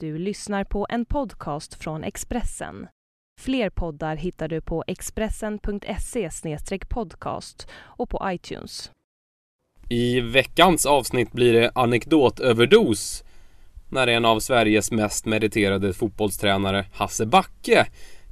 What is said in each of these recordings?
Du lyssnar på en podcast från Expressen. Fler poddar hittar du på expressen.se podcast och på iTunes. I veckans avsnitt blir det anekdotöverdos när en av Sveriges mest meriterade fotbollstränare, Hasse Backe,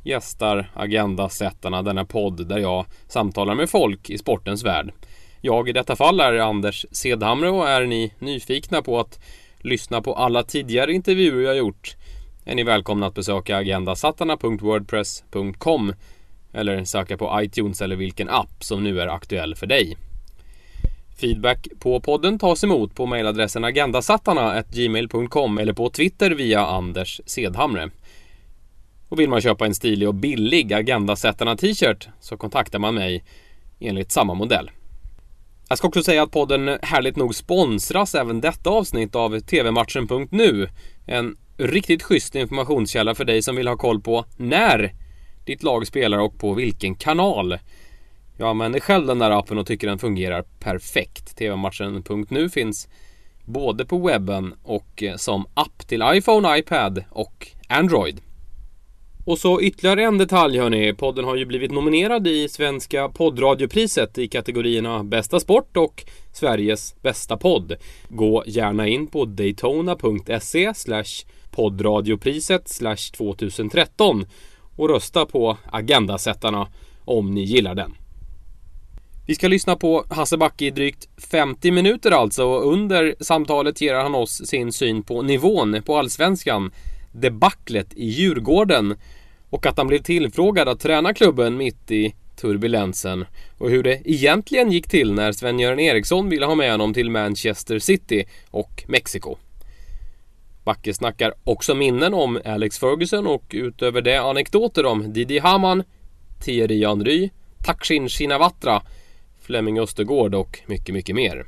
gästar Agendasättarna, denna podd där jag samtalar med folk i sportens värld. Jag i detta fall är Anders Sedhamre och är ni nyfikna på att lyssna på alla tidigare intervjuer jag gjort är ni välkomna att besöka agendasattarna.wordpress.com eller söka på iTunes eller vilken app som nu är aktuell för dig. Feedback på podden tas emot på mejladressen agendasattarna.gmail.com eller på Twitter via Anders Sedhamre. Och vill man köpa en stilig och billig Agendasättarna t-shirt så kontaktar man mig enligt samma modell. Jag ska också säga att podden härligt nog sponsras även detta avsnitt av tvmatchen.nu. En riktigt schysst informationskälla för dig som vill ha koll på när ditt lag spelar och på vilken kanal. Jag använder själv den där appen och tycker den fungerar perfekt. tvmatchen.nu finns både på webben och eh, som app till iPhone, iPad och Android. Och så ytterligare en detalj hörni. Podden har ju blivit nominerad i Svenska poddradiopriset i kategorierna Bästa sport och Sveriges bästa podd. Gå gärna in på daytona.se poddradiopriset 2013 och rösta på Agendasättarna om ni gillar den. Vi ska lyssna på Hasse Backe i drygt 50 minuter alltså och under samtalet ger han oss sin syn på nivån på Allsvenskan, debaclet i Djurgården och att han blev tillfrågad att träna klubben mitt i turbulensen och hur det egentligen gick till när Sven-Göran Eriksson ville ha med honom till Manchester City och Mexiko. Backe snackar också minnen om Alex Ferguson och utöver det anekdoter om Didi Hamann, Thierry Henry, Takshin Shinawatra, Flemming Östergård och mycket, mycket mer.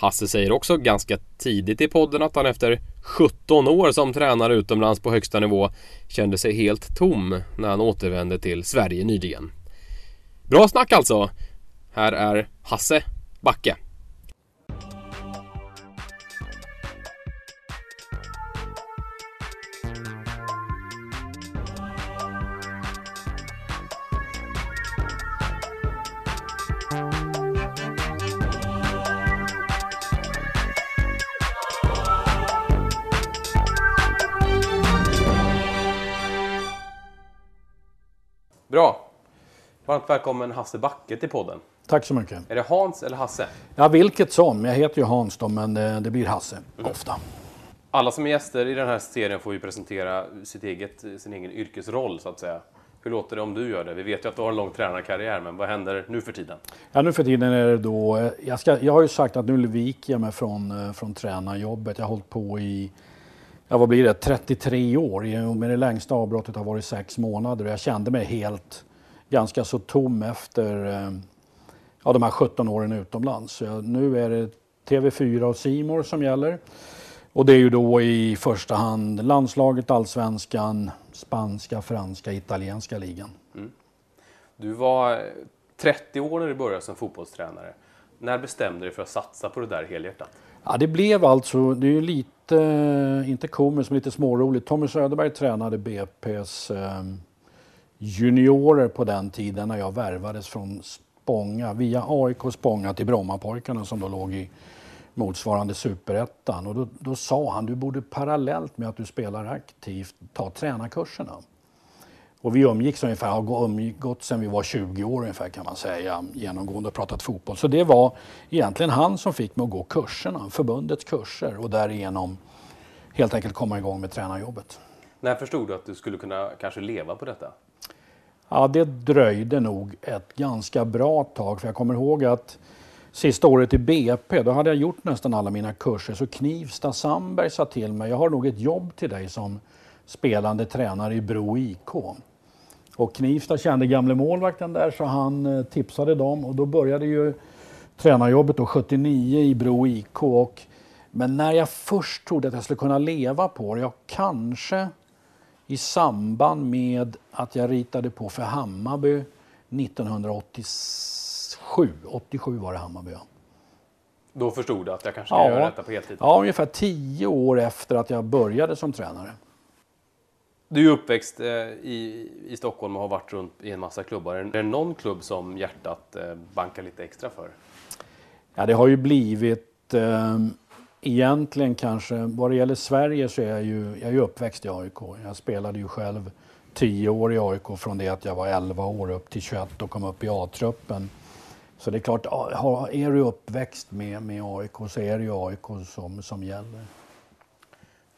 Hasse säger också ganska tidigt i podden att han efter 17 år som tränare utomlands på högsta nivå kände sig helt tom när han återvände till Sverige nyligen. Bra snack alltså! Här är Hasse Backe. Bra! Varmt välkommen Hasse Backe till podden. Tack så mycket. Är det Hans eller Hasse? Ja, vilket som. Jag heter ju Hans då, men det, det blir Hasse Mm. ofta. Alla som är gäster i den här serien får ju presentera sitt eget, sin egen yrkesroll så att säga. Hur låter det om du gör det? Vi vet ju att du har en lång tränarkarriär, men vad händer nu för tiden? Ja, nu för tiden är det då... eh, Jag, ska, jag har ju sagt att nu viker jag mig från, eh, från tränarjobbet. Jag har hållit på i, ja vad blir det, 33 år. Men det längsta avbrottet har varit sex månader. Och jag kände mig helt, ganska så tom efter eh, ja, de här 17 åren utomlands. Så jag, nu är det TV4 och Simor som gäller. Och det är ju då i första hand landslaget, allsvenskan, spanska, franska, italienska ligan. Du var eh, 30 år när du började som fotbollstränare. När bestämde du dig för att satsa på det där helhjärtat? Ja, det blev alltså, det är ju lite, inte komiskt, men lite småroligt. Tommy Söderberg tränade BP's eh, juniorer på den tiden när jag värvades från Spånga, via AIK Spånga till Brommapojkarna som då låg i motsvarande superettan. Och då, då sa han, du borde parallellt med att du spelar aktivt ta tränarkurserna. Och vi umgicks ungefär, har umgått sedan vi var 20 år ungefär kan man säga, genomgående och pratat fotboll. Så det var egentligen han som fick mig att gå kurserna, förbundets kurser och därigenom helt enkelt komma igång med tränarjobbet. När förstod du att du skulle kunna kanske leva på detta? Ja, det dröjde nog ett ganska bra tag för jag kommer ihåg att sista året i BP, då hade jag gjort nästan alla mina kurser. Så Knivsta Sandberg sa till mig, jag har nog ett jobb till dig som spelande tränare i Bro IK. Och Knivsta kände gamle målvakten där så han eh, tipsade dem och då började ju tränarjobbet då 79 i Bro IK. Och, men när jag först trodde att jag skulle kunna leva på det, jag kanske i samband med att jag ritade på för Hammarby 1987. 87 var det Hammarby. Då förstod du att jag kanske ska Ja. göra detta på heltid? Ja, ungefär tio år efter att jag började som tränare. Du är uppväxt eh, i, i Stockholm och har varit runt i en massa klubbar. Är det någon klubb som hjärtat eh, bankar lite extra för? Ja, det har ju blivit eh, egentligen kanske, vad det gäller Sverige så är jag ju, jag är ju uppväxt i AIK. Jag spelade ju själv tio år i AIK från det att jag var 11 år upp till 21 och kom upp i A-truppen. Så det är klart, är du uppväxt med, med AIK så är det ju AIK som, som gäller.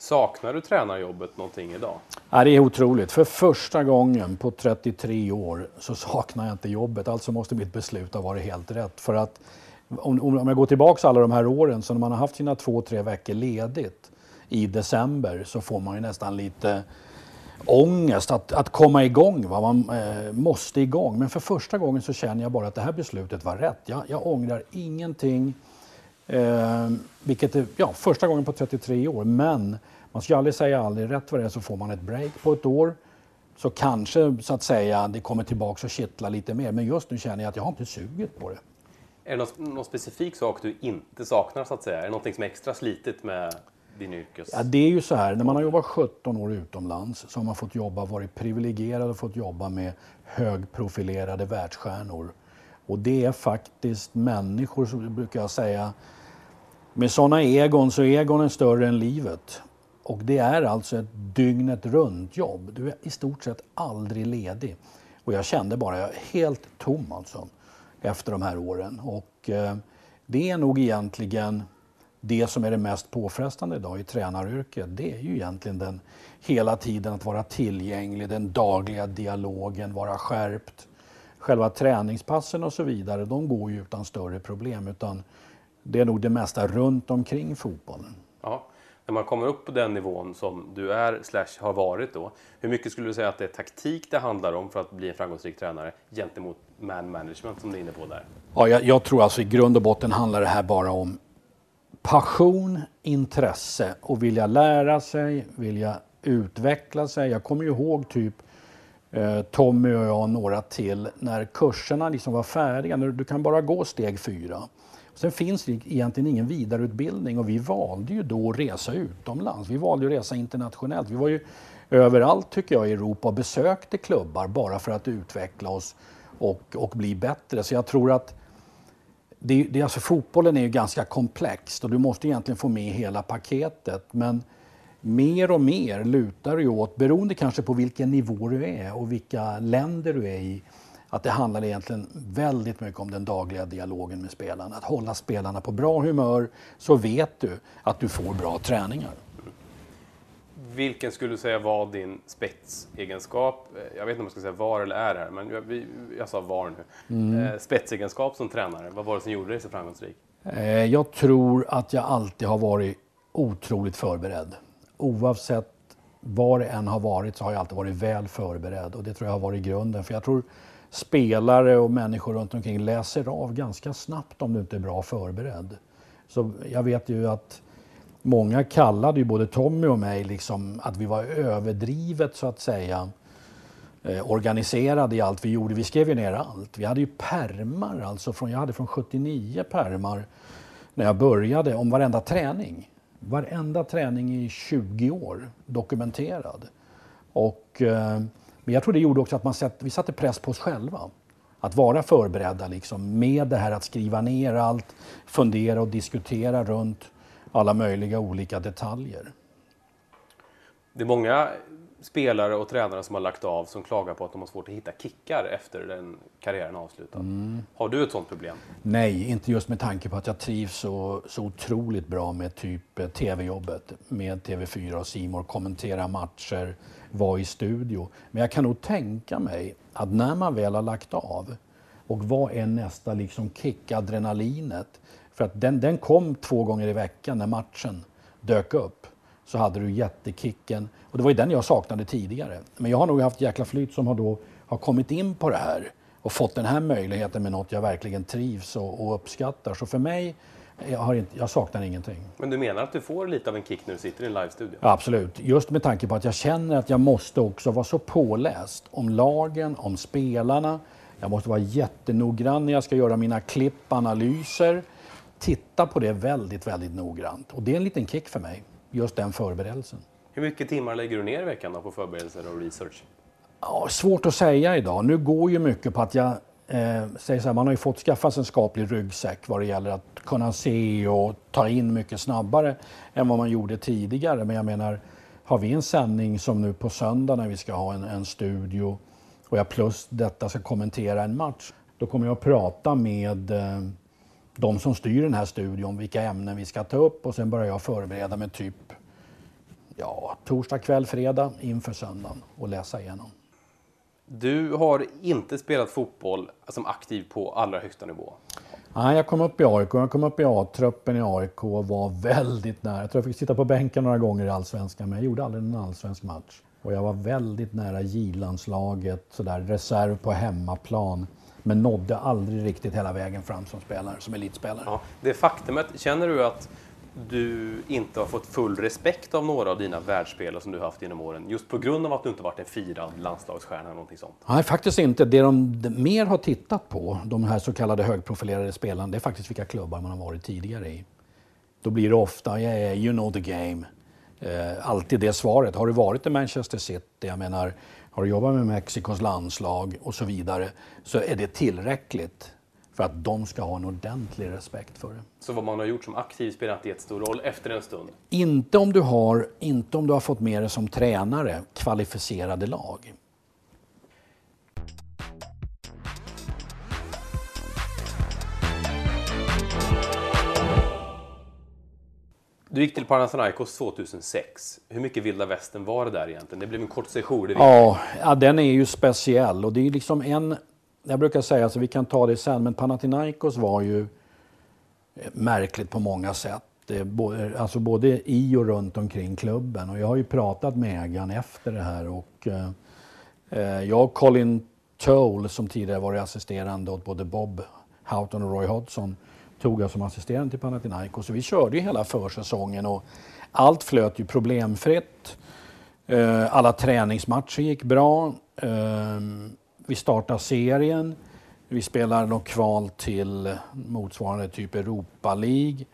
Saknar du tränarjobbet någonting idag? Ja, det är otroligt. För första gången på 33 år så saknar jag inte jobbet. Alltså måste mitt beslut ha varit helt rätt. För att om, om jag går tillbaka alla de här åren, så när man har haft sina två, tre veckor ledigt i december så får man ju nästan lite ångest att, att komma igång. Va? Man eh, måste igång. Men för första gången så känner jag bara att det här beslutet var rätt. Jag, jag ångrar ingenting. Eh, vilket är ja, första gången på 33 år. Men man ska aldrig säga aldrig. Rätt vad det är så får man ett break på ett år. Så kanske så att säga det kommer tillbaka och kittla lite mer. Men just nu känner jag att jag har inte suget på det. Är det någon, någon specifik sak du inte saknar så att säga? Är det någonting som är extra slitigt med din yrkes... Ja, det är ju så här, när man har jobbat 17 år utomlands så har man fått jobba, varit privilegierad och fått jobba med högprofilerade världsstjärnor. Och det är faktiskt människor, som brukar jag säga, med sådana egon så är egon är större än livet. Och det är alltså ett dygnet runt jobb. Du är i stort sett aldrig ledig. Och jag kände bara, jag är helt tom alltså efter de här åren. Och eh, det är nog egentligen det som är det mest påfrestande idag i tränaryrket. Det är ju egentligen den hela tiden att vara tillgänglig, den dagliga dialogen, vara skärpt. Själva träningspassen och så vidare, de går ju utan större problem. Utan det är nog det mesta runt omkring fotbollen. Ja. När man kommer upp på den nivån som du är slash har varit då. Hur mycket skulle du säga att det är taktik det handlar om för att bli en framgångsrik tränare gentemot man management som du är inne på där? Ja, jag, jag tror alltså i grund och botten handlar det här bara om passion, intresse och vilja lära sig, vilja utveckla sig. Jag kommer ju ihåg typ Eh, Tommy och jag och några till när kurserna liksom var färdiga. När du kan bara gå steg fyra. Sen finns det egentligen ingen vidareutbildning och vi valde ju då att resa utomlands. Vi valde ju att resa internationellt. Vi var ju överallt tycker jag i Europa och besökte klubbar bara för att utveckla oss och, och bli bättre. Så jag tror att det, det, alltså fotbollen är ju ganska komplext och du måste egentligen få med hela paketet. Men mer och mer lutar det ju åt, beroende kanske på vilken nivå du är och vilka länder du är i, att det handlar egentligen väldigt mycket om den dagliga dialogen med spelarna. Att hålla spelarna på bra humör så vet du att du får bra träningar. Vilken skulle du säga var din spetsegenskap? Jag vet inte om jag ska säga var eller är här, men jag, jag sa var nu. Eh, spetsegenskap som tränare, vad var det som gjorde dig så framgångsrik? Eh, Jag tror att jag alltid har varit otroligt förberedd. Oavsett var det än har varit så har jag alltid varit väl förberedd och det tror jag har varit grunden. För jag tror spelare och människor runt omkring läser av ganska snabbt om du inte är bra förberedd. Så jag vet ju att många kallade ju både Tommy och mig liksom att vi var överdrivet så att säga eh, organiserade i allt vi gjorde. Vi skrev ju ner allt. Vi hade ju permar, alltså från, jag hade från 79 permar när jag började om varenda träning. Varenda träning i 20 år dokumenterad. Och, eh, men jag tror det gjorde också att man satt, vi satte press på oss själva. Att vara förberedda liksom, med det här att skriva ner allt, fundera och diskutera runt alla möjliga olika detaljer. Det är många spelare och tränare som har lagt av som klagar på att de har svårt att hitta kickar efter den karriären är avslutad. Har du ett sånt problem? Nej, inte just med tanke på att jag trivs så, så otroligt bra med typ eh, tv-jobbet med TV4 och Simor, kommentera matcher, vara i studio. Men jag kan nog tänka mig att när man väl har lagt av och vad är nästa liksom kick, adrenalinet? För att den, den kom två gånger i veckan när matchen dök upp. Så hade du jättekicken. Och det var ju den jag saknade tidigare. Men jag har nog haft jäkla flyt som har då har kommit in på det här och fått den här möjligheten med något jag verkligen trivs och, och uppskattar. Så för mig, jag, har inte, jag saknar ingenting. Men du menar att du får lite av en kick när du sitter i en livestudio? Ja, absolut. Just med tanke på att jag känner att jag måste också vara så påläst om lagen, om spelarna. Jag måste vara jättenoggrann när jag ska göra mina klipp, analyser. tittar på det väldigt, väldigt noggrant. Och det är en liten kick för mig, just den förberedelsen. Hur mycket timmar lägger du ner i veckan på förberedelser och research? Ja, svårt att säga idag. Nu går ju mycket på att jag eh, säger så här, man har ju fått skaffa sig en skaplig ryggsäck vad det gäller att kunna se och ta in mycket snabbare än vad man gjorde tidigare. Men jag menar, har vi en sändning som nu på söndag när vi ska ha en, en studio och jag plus detta ska kommentera en match, då kommer jag att prata med eh, de som styr den här studion, vilka ämnen vi ska ta upp och sen börjar jag förbereda mig typ ja, torsdag kväll, fredag inför söndagen och läsa igenom. Du har inte spelat fotboll som aktiv på allra högsta nivå? Nej, jag kom upp i AIK. Jag kom upp i A-truppen i AIK och var väldigt nära. Jag tror jag fick sitta på bänken några gånger i Allsvenskan, men jag gjorde aldrig en allsvensk match. Och jag var väldigt nära J-landslaget, sådär reserv på hemmaplan. Men nådde aldrig riktigt hela vägen fram som spelare, som elitspelare. Ja, det faktumet, känner du att du inte har fått full respekt av några av dina världsspelare som du har haft genom åren? Just på grund av att du inte varit en firad landslagsstjärna eller någonting sånt? Nej, faktiskt inte. Det de mer har tittat på, de här så kallade högprofilerade spelarna, det är faktiskt vilka klubbar man har varit tidigare i. Då blir det ofta, yeah, you know the game. Eh, alltid det svaret. Har du varit i Manchester City, jag menar, har du jobbat med Mexikos landslag och så vidare, så är det tillräckligt för att de ska ha en ordentlig respekt för det. Så vad man har gjort som aktiv spelar inte jättestor roll efter en stund? Inte om du har, inte om du har fått med dig som tränare kvalificerade lag. Du gick till Panathinaikos 2006. Hur mycket vilda västern var det där egentligen? Det blev en kort session. Ja, ja, den är ju speciell och det är liksom en jag brukar säga, alltså vi kan ta det sen, men Panathinaikos var ju eh, märkligt på många sätt. Alltså både i och runt omkring klubben. Och jag har ju pratat med ägaren efter det här. Och, eh, eh jag och Colin Toll, som tidigare varit assisterande åt både Bob Houghton och Roy Hodgson, tog jag som assisterande till Panathinaikos. Så vi körde ju hela försäsongen och allt flöt ju problemfritt. Eh, alla träningsmatcher gick bra. Ehm, vi startar serien. Vi spelar något kval till motsvarande typ Europa League.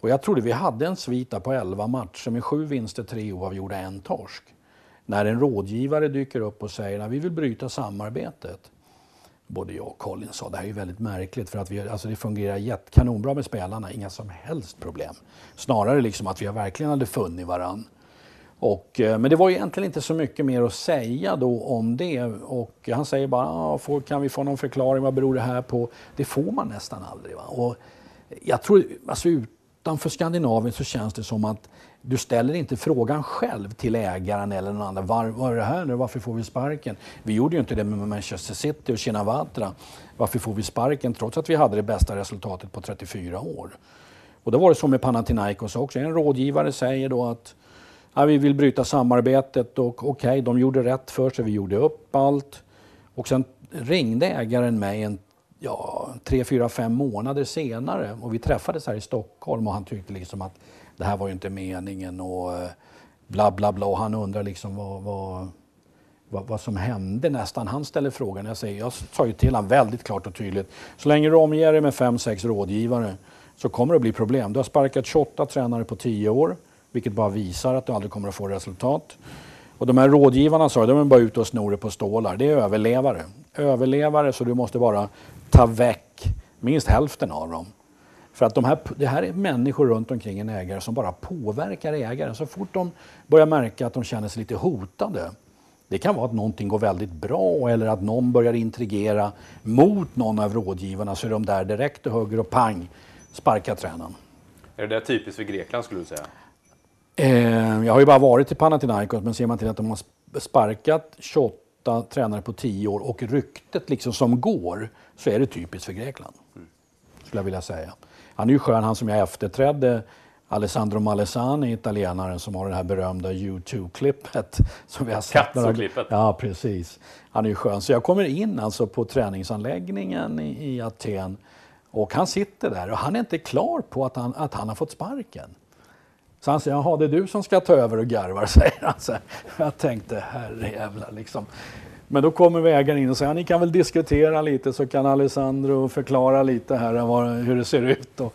Och jag trodde vi hade en svit på 11 matcher med sju vinster, tre oavgjorda, en torsk. När en rådgivare dyker upp och säger att vi vill bryta samarbetet. Både jag och Colin sa det här är väldigt märkligt för att vi, alltså det fungerar jätt, kanonbra med spelarna, inga som helst problem. Snarare liksom att vi verkligen hade funnit varann. Och, eh, men det var egentligen inte så mycket mer att säga då om det. Och han säger bara, ah, får, kan vi få någon förklaring, vad beror det här på? Det får man nästan aldrig. Va? Och jag tror, alltså ut, utanför Skandinavien så känns det som att du ställer inte frågan själv till ägaren eller någon annan. Var, vad är det här nu? Varför får vi sparken? Vi gjorde ju inte det med Manchester City och Shinawatra. Varför får vi sparken? Trots att vi hade det bästa resultatet på 34 år. Och då var det så med Panathinaikos också. En rådgivare säger då att ja, vi vill bryta samarbetet och okej, okay, de gjorde rätt för sig, vi gjorde upp allt. Och sen ringde ägaren mig en, ja, tre, fyra, fem månader senare och vi träffades här i Stockholm och han tyckte liksom att det här var ju inte meningen och eh, bla bla bla. Och han undrar liksom vad, vad, vad, vad, som hände nästan. Han ställer frågan. Jag, säger, jag sa ju till honom väldigt klart och tydligt. Så länge du omger dig med fem, sex rådgivare så kommer det att bli problem. Du har sparkat 28 tränare på 10 år vilket bara visar att du aldrig kommer att få resultat. Och de här rådgivarna sa de är bara ute och snor på stålar. Det är överlevare. Överlevare, så du måste bara ta väck minst hälften av dem. För att de här, det här är människor runt omkring en ägare som bara påverkar ägaren. Så fort de börjar märka att de känner sig lite hotade. Det kan vara att någonting går väldigt bra eller att någon börjar intrigera mot någon av rådgivarna så är de där direkt och hugger och pang, sparkar tränaren. Är det där typiskt för Grekland skulle du säga? Eh, jag har ju bara varit i Panathinaikos, men ser man till att de har sparkat 28 tränare på 10 år och ryktet liksom som går, så är det typiskt för Grekland. Skulle jag vilja säga. Han är ju skön, han som jag efterträdde, Alessandro Malesani, italienaren som har det här berömda U2-klippet. Som vi har sett några... klippet Ja, precis. Han är ju skön. Så jag kommer in alltså på träningsanläggningen i, i Aten och han sitter där och han är inte klar på att han, att han har fått sparken. Så han säger, jaha det är du som ska ta över och garvar, säger han. Så jag tänkte, herrejävlar liksom. Men då kommer ägaren in och säger, ni kan väl diskutera lite så kan Alessandro förklara lite här hur det ser ut. Och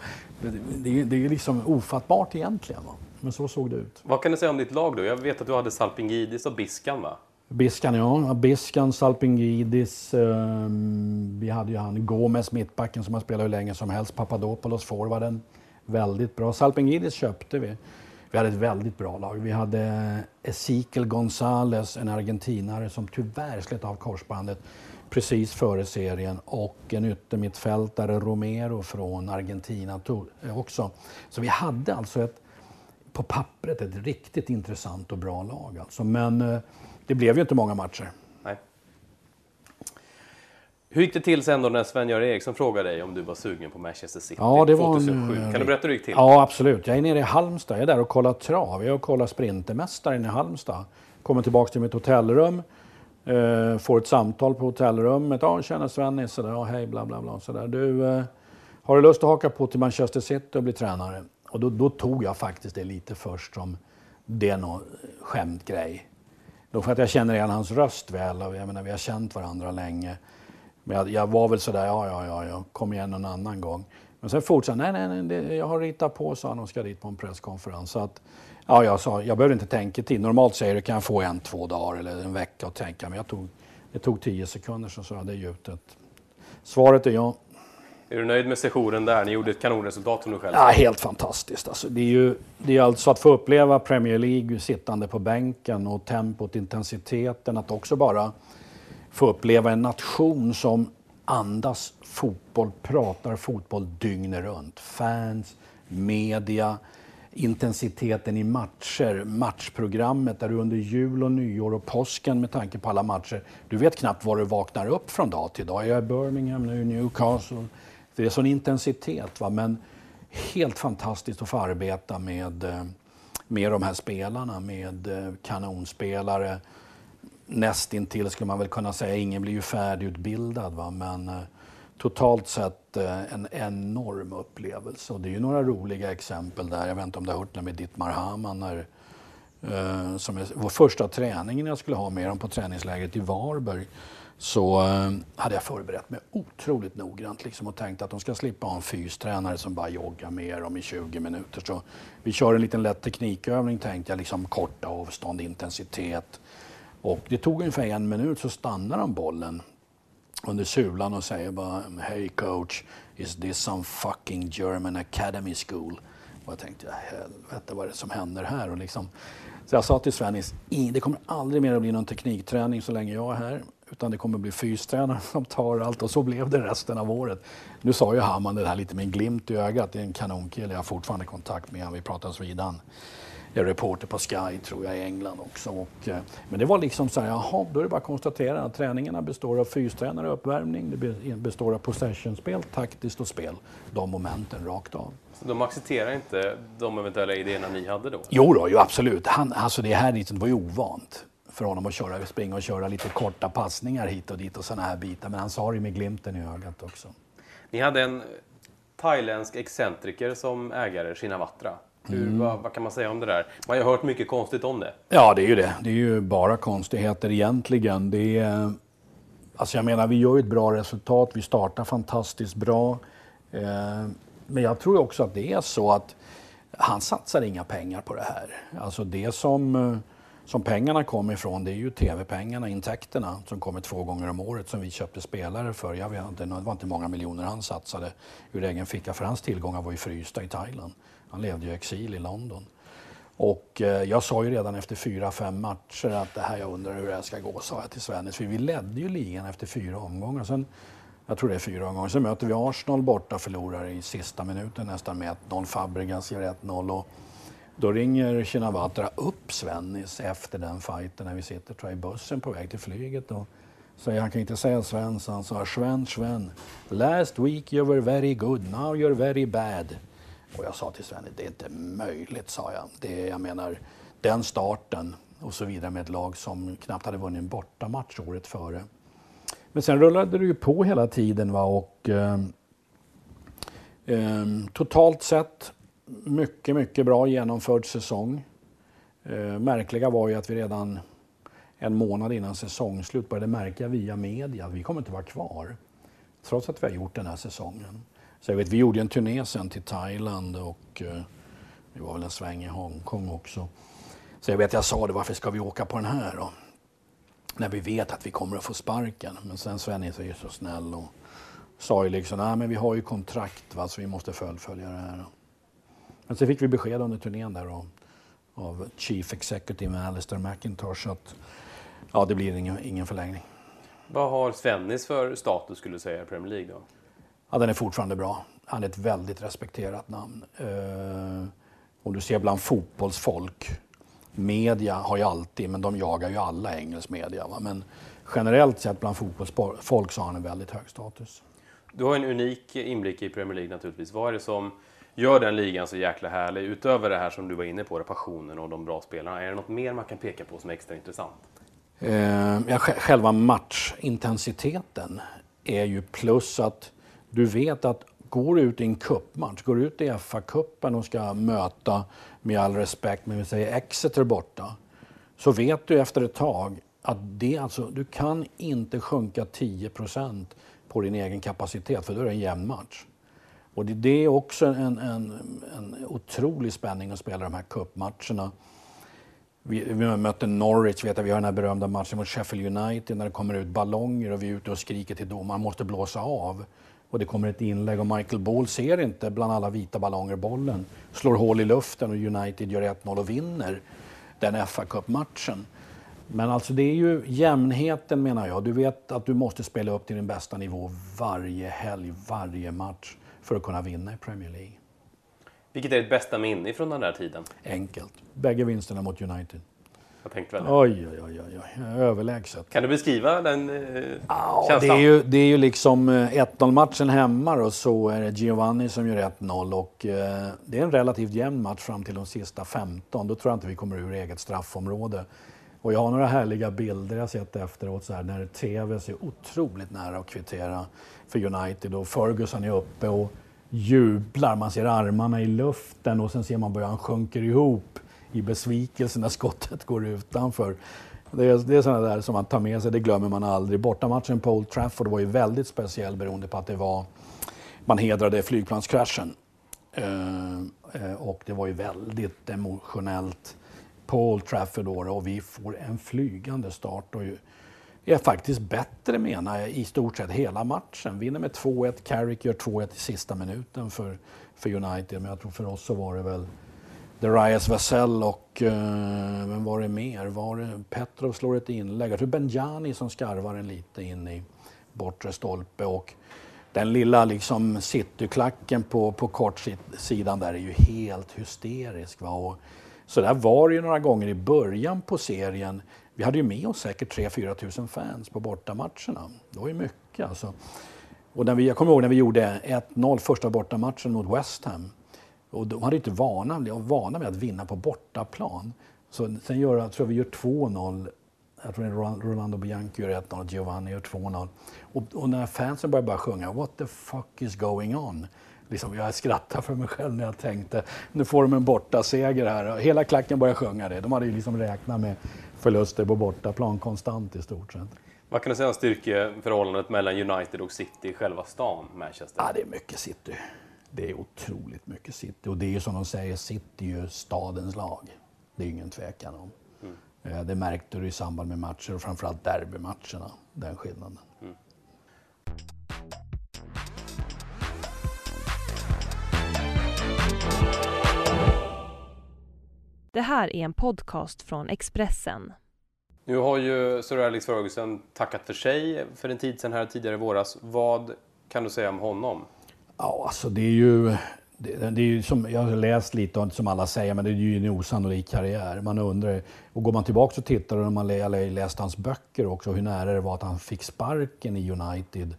Det, är, det är liksom ofattbart egentligen. Va? Men så såg det ut. Vad kan du säga om ditt lag då? Jag vet att du hade Salpingidis och Biskan va? Biskan, ja. Biskan, Salpingidis. Eh, vi hade ju han Gomes, mittbacken, som har spelat hur länge som helst. Papadopoulos, forwarden. Väldigt bra. Salpingidis köpte vi. Vi hade ett väldigt bra lag. Vi hade Ezekiel Gonzales, en argentinare som tyvärr slet av korsbandet precis före serien och en yttermittfältare, Romero från Argentina eh, också. Så vi hade alltså ett, på pappret ett riktigt intressant och bra lag. Alltså. Men eh, det blev ju inte många matcher. Hur gick det till sen då när Sven-Göran Eriksson frågade dig om du var sugen på Manchester City ja, det 2007? En, kan du berätta hur det gick till? Ja, absolut. Jag är nere i Halmstad. Jag är där och kollar trav. Jag kollar Sprintermästaren i Halmstad. Kommer tillbaka till mitt hotellrum. Eh, får ett samtal på hotellrummet. Ja, känner Sven sådär. Ja, hej, bla bla bla. Sådär. Du, eh, har du lust att haka på till Manchester City och bli tränare? Och då, då tog jag faktiskt det lite först som det är någon skämtgrej. Då för att jag känner igen hans röst väl och jag menar, vi har känt varandra länge. Men jag, jag var väl sådär, ja, ja, ja, ja, kom igen någon annan gång. Men sen fortsatte nej, nej, nej, det, jag har ritat på, sa han och ska dit på en presskonferens. Så att, ja, jag sa, jag behöver inte tänka tid. Normalt säger du kan jag få en, två dagar eller en vecka att tänka. Men jag tog, det tog tio sekunder så sa jag, det är gjutet. Svaret är ja. Är du nöjd med sessionen där? Ni gjorde ett kanonresultat som du själv Ja, helt fantastiskt. Alltså, det, är ju, det är alltså att få uppleva Premier League sittande på bänken och tempot, intensiteten. Att också bara få uppleva en nation som andas fotboll, pratar fotboll dygnet runt. Fans, media, intensiteten i matcher, matchprogrammet där du under jul och nyår och påsken med tanke på alla matcher, du vet knappt var du vaknar upp från dag till dag. Jag är i Birmingham nu, Newcastle. Det är sån intensitet. Va? Men helt fantastiskt att få arbeta med, eh, med de här spelarna, med eh, kanonspelare. Nästintill skulle man väl kunna säga, ingen blir ju färdigutbildad. Va? Men eh, totalt sett eh, en enorm upplevelse. Och det är ju några roliga exempel där. Jag vet inte om du har hört det med Dittmar Hamann. När, eh, som är vår första träningen jag skulle ha med dem på träningslägret i Varberg så eh, hade jag förberett mig otroligt noggrant liksom, och tänkt att de ska slippa ha en fystränare som bara joggar med dem i 20 minuter. Så vi kör en liten lätt teknikövning tänkte jag, liksom korta avstånd, intensitet. Och det tog ungefär en minut så stannar de bollen under sulan och säger bara Hey coach, is this some fucking German academy school? Och jag tänkte, helvete vad är det som händer här? Och liksom, så jag sa till Svennis, det kommer aldrig mer att bli någon teknikträning så länge jag är här. Utan det kommer bli fystränare som tar allt och så blev det resten av året. Nu sa ju Hamman det här lite med en glimt i ögat. Det är en kanonkille, jag har fortfarande kontakt med honom. Vi pratas vid han. Är reporter på Sky tror jag i England också. Och, eh, men det var liksom så här, jaha, då är det bara att konstatera att träningarna består av fystränare och uppvärmning. Det består av possessionspel, taktiskt och spel. De momenten rakt av. Så de accepterar inte de eventuella idéerna ni hade då? Jo, då, jo absolut. Han, alltså det här liksom, var ju ovant för honom att köra, springa och köra lite korta passningar hit och dit och sådana här bitar. Men han sa det med glimten i ögat också. Ni hade en thailändsk excentriker som ägare, Shinawatra. Hur, mm. vad, vad, kan man säga om det där? Man har hört mycket konstigt om det. Ja, det är ju det. Det är ju bara konstigheter egentligen. Det är, alltså jag menar, vi gör ett bra resultat. Vi startar fantastiskt bra. Eh, men jag tror också att det är så att han satsar inga pengar på det här. Alltså det som eh, som pengarna kom ifrån det är ju tv-pengarna, intäkterna som kommer två gånger om året som vi köpte spelare för. Jag vet inte, det var inte många miljoner han satsade ur egen ficka för hans tillgångar var ju frysta i Thailand. Han levde ju i exil i London. Och eh, jag sa ju redan efter fyra, fem matcher att det här jag undrar hur det här ska gå, sa jag till Svennis. För vi ledde ju ligan efter fyra omgångar. Sen, jag tror det är fyra omgångar. Sen möter vi Arsenal borta förlorar i sista minuten nästan med 1-0. Fabregas gör 1-0. Då ringer Shinawatra upp Svennis efter den fighten när vi sitter tror jag, i bussen på väg till flyget. Och säger, han kan inte säga Sven, så han sa Sven, Sven, last week you were very good, now you're very bad. Och jag sa till Sven, det är inte möjligt, sa jag. Det, jag menar, den starten och så vidare med ett lag som knappt hade vunnit en bortamatch året före. Men sen rullade det ju på hela tiden va? och eh, eh, totalt sett mycket, mycket bra genomförd säsong. Eh, märkliga var ju att vi redan en månad innan säsongslut började märka via media att vi kommer inte vara kvar. Trots att vi har gjort den här säsongen. Så jag vet, vi gjorde en turné sen till Thailand och eh, vi var väl en sväng i Hongkong också. Så jag vet, jag sa det, varför ska vi åka på den här då? När vi vet att vi kommer att få sparken. Men sen Sven är ju så snäll och sa ju liksom, nej men vi har ju kontrakt va, så vi måste fullfölja det här. Men sen fick vi besked under turnén där då, av Chief Executive Alistair McIntosh att ja, det blir ingen, ingen förlängning. Vad har Svennis för status skulle du säga i Premier League då? Ja, den är fortfarande bra. Han är ett väldigt respekterat namn. Uh, om du ser bland fotbollsfolk, media har ju alltid, men de jagar ju alla engelsk media. Va? Men generellt sett bland fotbollsfolk så har han en väldigt hög status. Du har en unik inblick i Premier League naturligtvis. Vad är det som gör den ligan så jäkla härlig? Utöver det här som du var inne på, passionen och de bra spelarna. Är det något mer man kan peka på som är extra intressant? Eh, ja, själva matchintensiteten är ju plus att du vet att går du ut i en cupmatch, går du ut i FA-cupen och ska möta, med all respekt, men vi säger Exeter borta, så vet du efter ett tag att det alltså, du kan inte sjunka 10% på din egen kapacitet, för då är det en jämn match. Och det, det är också en, en, en otrolig spänning att spela de här cupmatcherna. Vi, vi mötte Norwich, vet jag, vi har den här berömda matchen mot Sheffield United när det kommer ut ballonger och vi är ute och skriker till domaren, måste blåsa av. Och det kommer ett inlägg och Michael Ball ser inte bland alla vita ballonger bollen. Slår hål i luften och United gör 1-0 och vinner den fa Cup-matchen. Men alltså det är ju jämnheten menar jag. Du vet att du måste spela upp till din bästa nivå varje helg, varje match för att kunna vinna i Premier League. Vilket är ditt bästa minne från den där tiden? Enkelt. Bägge vinsterna mot United. Jag tänkte väl Oj, oj, oj, oj. överlägset. Kan du beskriva den eh, ja, känslan? Det är, ju, det är ju liksom 1-0 eh, hemma och så är det Giovanni som gör 1-0 och eh, det är en relativt jämn match fram till de sista 15. Då tror jag inte vi kommer ur eget straffområde. Och jag har några härliga bilder jag sett efteråt så här, när TV är otroligt nära att kvittera för United och Ferguson är uppe och jublar. Man ser armarna i luften och sen ser man bara han sjunker ihop i besvikelse när skottet går utanför. Det är, det är sådana där som man tar med sig, det glömmer man aldrig. Bortamatchen på Old Trafford var ju väldigt speciell beroende på att det var, man hedrade flygplanskraschen. Uh, och det var ju väldigt emotionellt på Old Trafford då, och vi får en flygande start. Och ju, är faktiskt bättre menar jag i stort sett hela matchen. Vinner med 2-1, Carrick gör 2-1 i sista minuten för, för United. Men jag tror för oss så var det väl Darius Vassell och uh, vem var det mer? Var det Petrov slår ett inlägg. Jag tror Benjani som skarvar en lite in i bortre stolpe. Och den lilla liksom cityklacken på, på kortsidan där är ju helt hysterisk. Va? Och så där var det ju några gånger i början på serien. Vi hade ju med oss säkert 3-4 tusen fans på bortamatcherna. Det var ju mycket alltså. Och när vi, jag kommer ihåg när vi gjorde 1-0 första bortamatchen mot West Ham. Och de hade inte vana, vana med att vinna på bortaplan. Så sen gör, jag tror vi gör 2-0. Jag tror Rolando Bianchi gör 1-0 och Giovanni gör 2-0. Och, och, när fansen börjar bara sjunga “What the fuck is going on?” liksom, Jag skrattar för mig själv när jag tänkte nu får de en bortaseger här. Hela klacken börjar sjunga det. De hade ju liksom räknat med förluster på bortaplan konstant i stort sett. Vad kan du säga om styrkeförhållandet mellan United och City i själva stan Manchester? Ja, det är mycket City. Det är otroligt mycket City. Och det är ju som de säger, City är ju stadens lag. Det är ingen tvekan om. Mm. Eh, det märkte du i samband med matcher och framförallt derbymatcherna, den skillnaden. Mm. Det här är en podcast från Expressen. Nu har ju Sir Alex Ferguson tackat för sig för en tid sedan här tidigare i våras. Vad kan du säga om honom? Ja, alltså det är ju... Det, det är ju som, jag har läst lite om som alla säger, men det är ju en osannolik karriär. Man undrar, och går man tillbaka och tittar, och man läst hans böcker också, hur nära det var att han fick sparken i United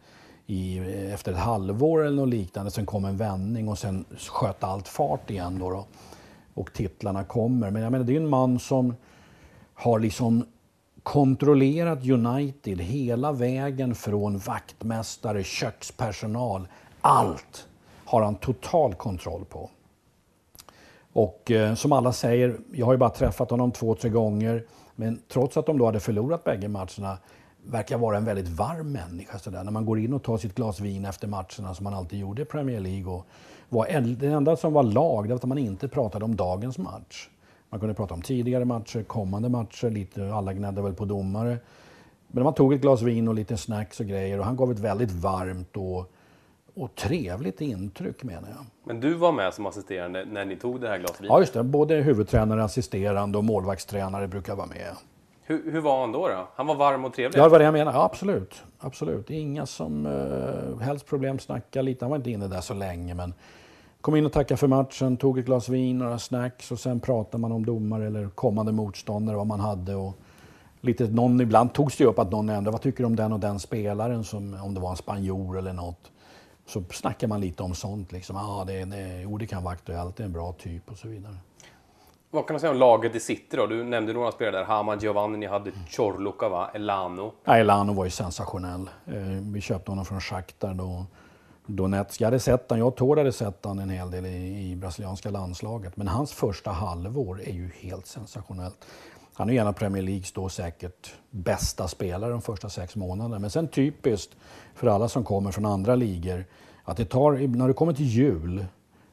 i, efter ett halvår eller något liknande. Sen kom en vändning och sen sköt allt fart igen. Då, då och titlarna kommer. Men jag menar, det är en man som har liksom kontrollerat United hela vägen från vaktmästare, kökspersonal. Allt har han total kontroll på. Och eh, som alla säger, jag har ju bara träffat honom två, tre gånger. Men trots att de då hade förlorat bägge matcherna, verkar vara en väldigt varm människa. Så där. När man går in och tar sitt glas vin efter matcherna som man alltid gjorde i Premier League. Och var en, det enda som var lag det var att man inte pratade om dagens match. Man kunde prata om tidigare matcher, kommande matcher, lite, alla gnällde väl på domare. Men man tog ett glas vin och lite snacks och grejer och han gav ett väldigt varmt och, och trevligt intryck menar jag. Men du var med som assisterande när ni tog det här glaset. Ja just det, både huvudtränare, assisterande och målvaktstränare brukar vara med. Hur, hur var han då, då? Han var varm och trevlig? Ja, det var det jag menar. Ja, absolut. absolut. Inga som eh, helst problem, snacka lite. Han var inte inne där så länge men kom in och tackade för matchen, tog ett glas vin, några snacks och sen pratade man om domare eller kommande motståndare, vad man hade. Och lite, någon, ibland togs det upp att någon ändrade, vad tycker du om den och den spelaren, som, om det var en spanjor eller något. Så snackar man lite om sånt. Liksom. Ah, det, det, jo, det kan vara aktuellt, det är en bra typ och så vidare. Vad kan du säga om laget i City då? Du nämnde några spelare där. Hamad Giovanni, ni hade Chorluka, va? Elano. Ja, Elano var ju sensationell. Eh, vi köpte honom från Shakhtar då. Donetsk. Jag hade sett han, jag och Tord hade sett han en hel del i, i brasilianska landslaget. Men hans första halvår är ju helt sensationellt. Han är ju en av Premier Leagues då säkert bästa spelare de första sex månaderna. Men sen typiskt för alla som kommer från andra ligor att det tar, när det kommer till jul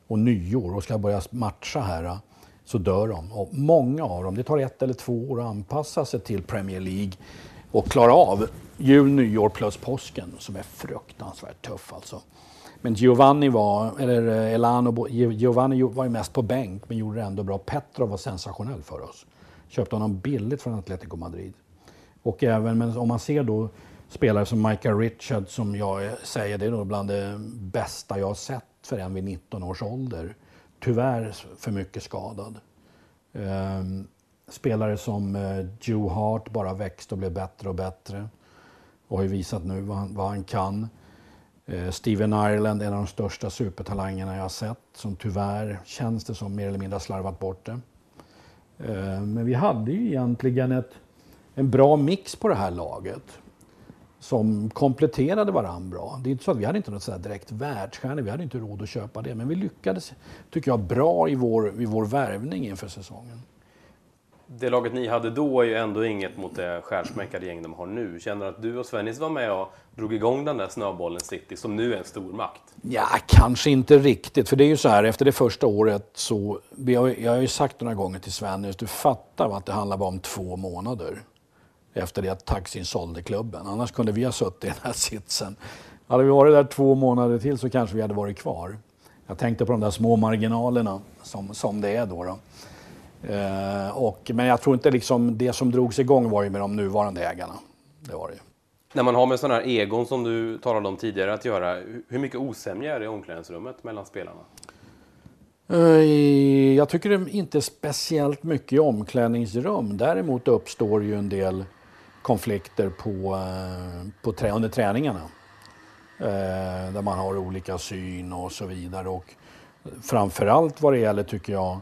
och nyår och ska börja matcha här så dör de. Och många av dem, det tar ett eller två år att anpassa sig till Premier League och klara av jul, nyår plus påsken som är fruktansvärt tuff alltså. Men Giovanni var, eller eh, Elano, Giovanni var ju mest på bänk men gjorde det ändå bra. Petrov var sensationell för oss. Köpte honom billigt från Atletico Madrid. Och även, men om man ser då spelare som Micah Richards som jag säger, det är då bland det bästa jag har sett för en vid 19 års ålder. Tyvärr för mycket skadad. Ehm, spelare som eh, Joe Hart bara växte och blev bättre och bättre. Och har ju visat nu vad han, vad han kan. Ehm, Steven Ireland, en av de största supertalangerna jag har sett, som tyvärr känns det som mer eller mindre har slarvat bort det. Eh, men vi hade ju egentligen ett, en bra mix på det här laget som kompletterade varandra bra. Det är inte så att vi hade inte något sådär direkt världsstjärnor, vi hade inte råd att köpa det. Men vi lyckades, tycker jag, bra i vår, i vår värvning inför säsongen. Det laget ni hade då är ju ändå inget mot det skärsmäckade gäng de har nu. Känner du att du och Svennis var med och drog igång den där snöbollen City, som nu är en stor makt? Ja, kanske inte riktigt. För det är ju så här, efter det första året så... Jag har ju sagt några gånger till Svennis, du fattar att det handlar bara om två månader efter det att taxin sålde klubben. Annars kunde vi ha suttit i den här sitsen. Hade vi varit där två månader till så kanske vi hade varit kvar. Jag tänkte på de där små marginalerna som, som det är då. då. Eh, och, men jag tror inte liksom det som drogs igång var ju med de nuvarande ägarna. Det var det ju. När man har med sådana här egon som du talade om tidigare att göra, hur mycket osämja är det i omklädningsrummet mellan spelarna? Eh, jag tycker det inte speciellt mycket i omklädningsrum. Däremot uppstår ju en del konflikter på, eh, på trä, under träningarna. Eh, där man har olika syn och så vidare. Och framförallt vad det gäller, tycker jag,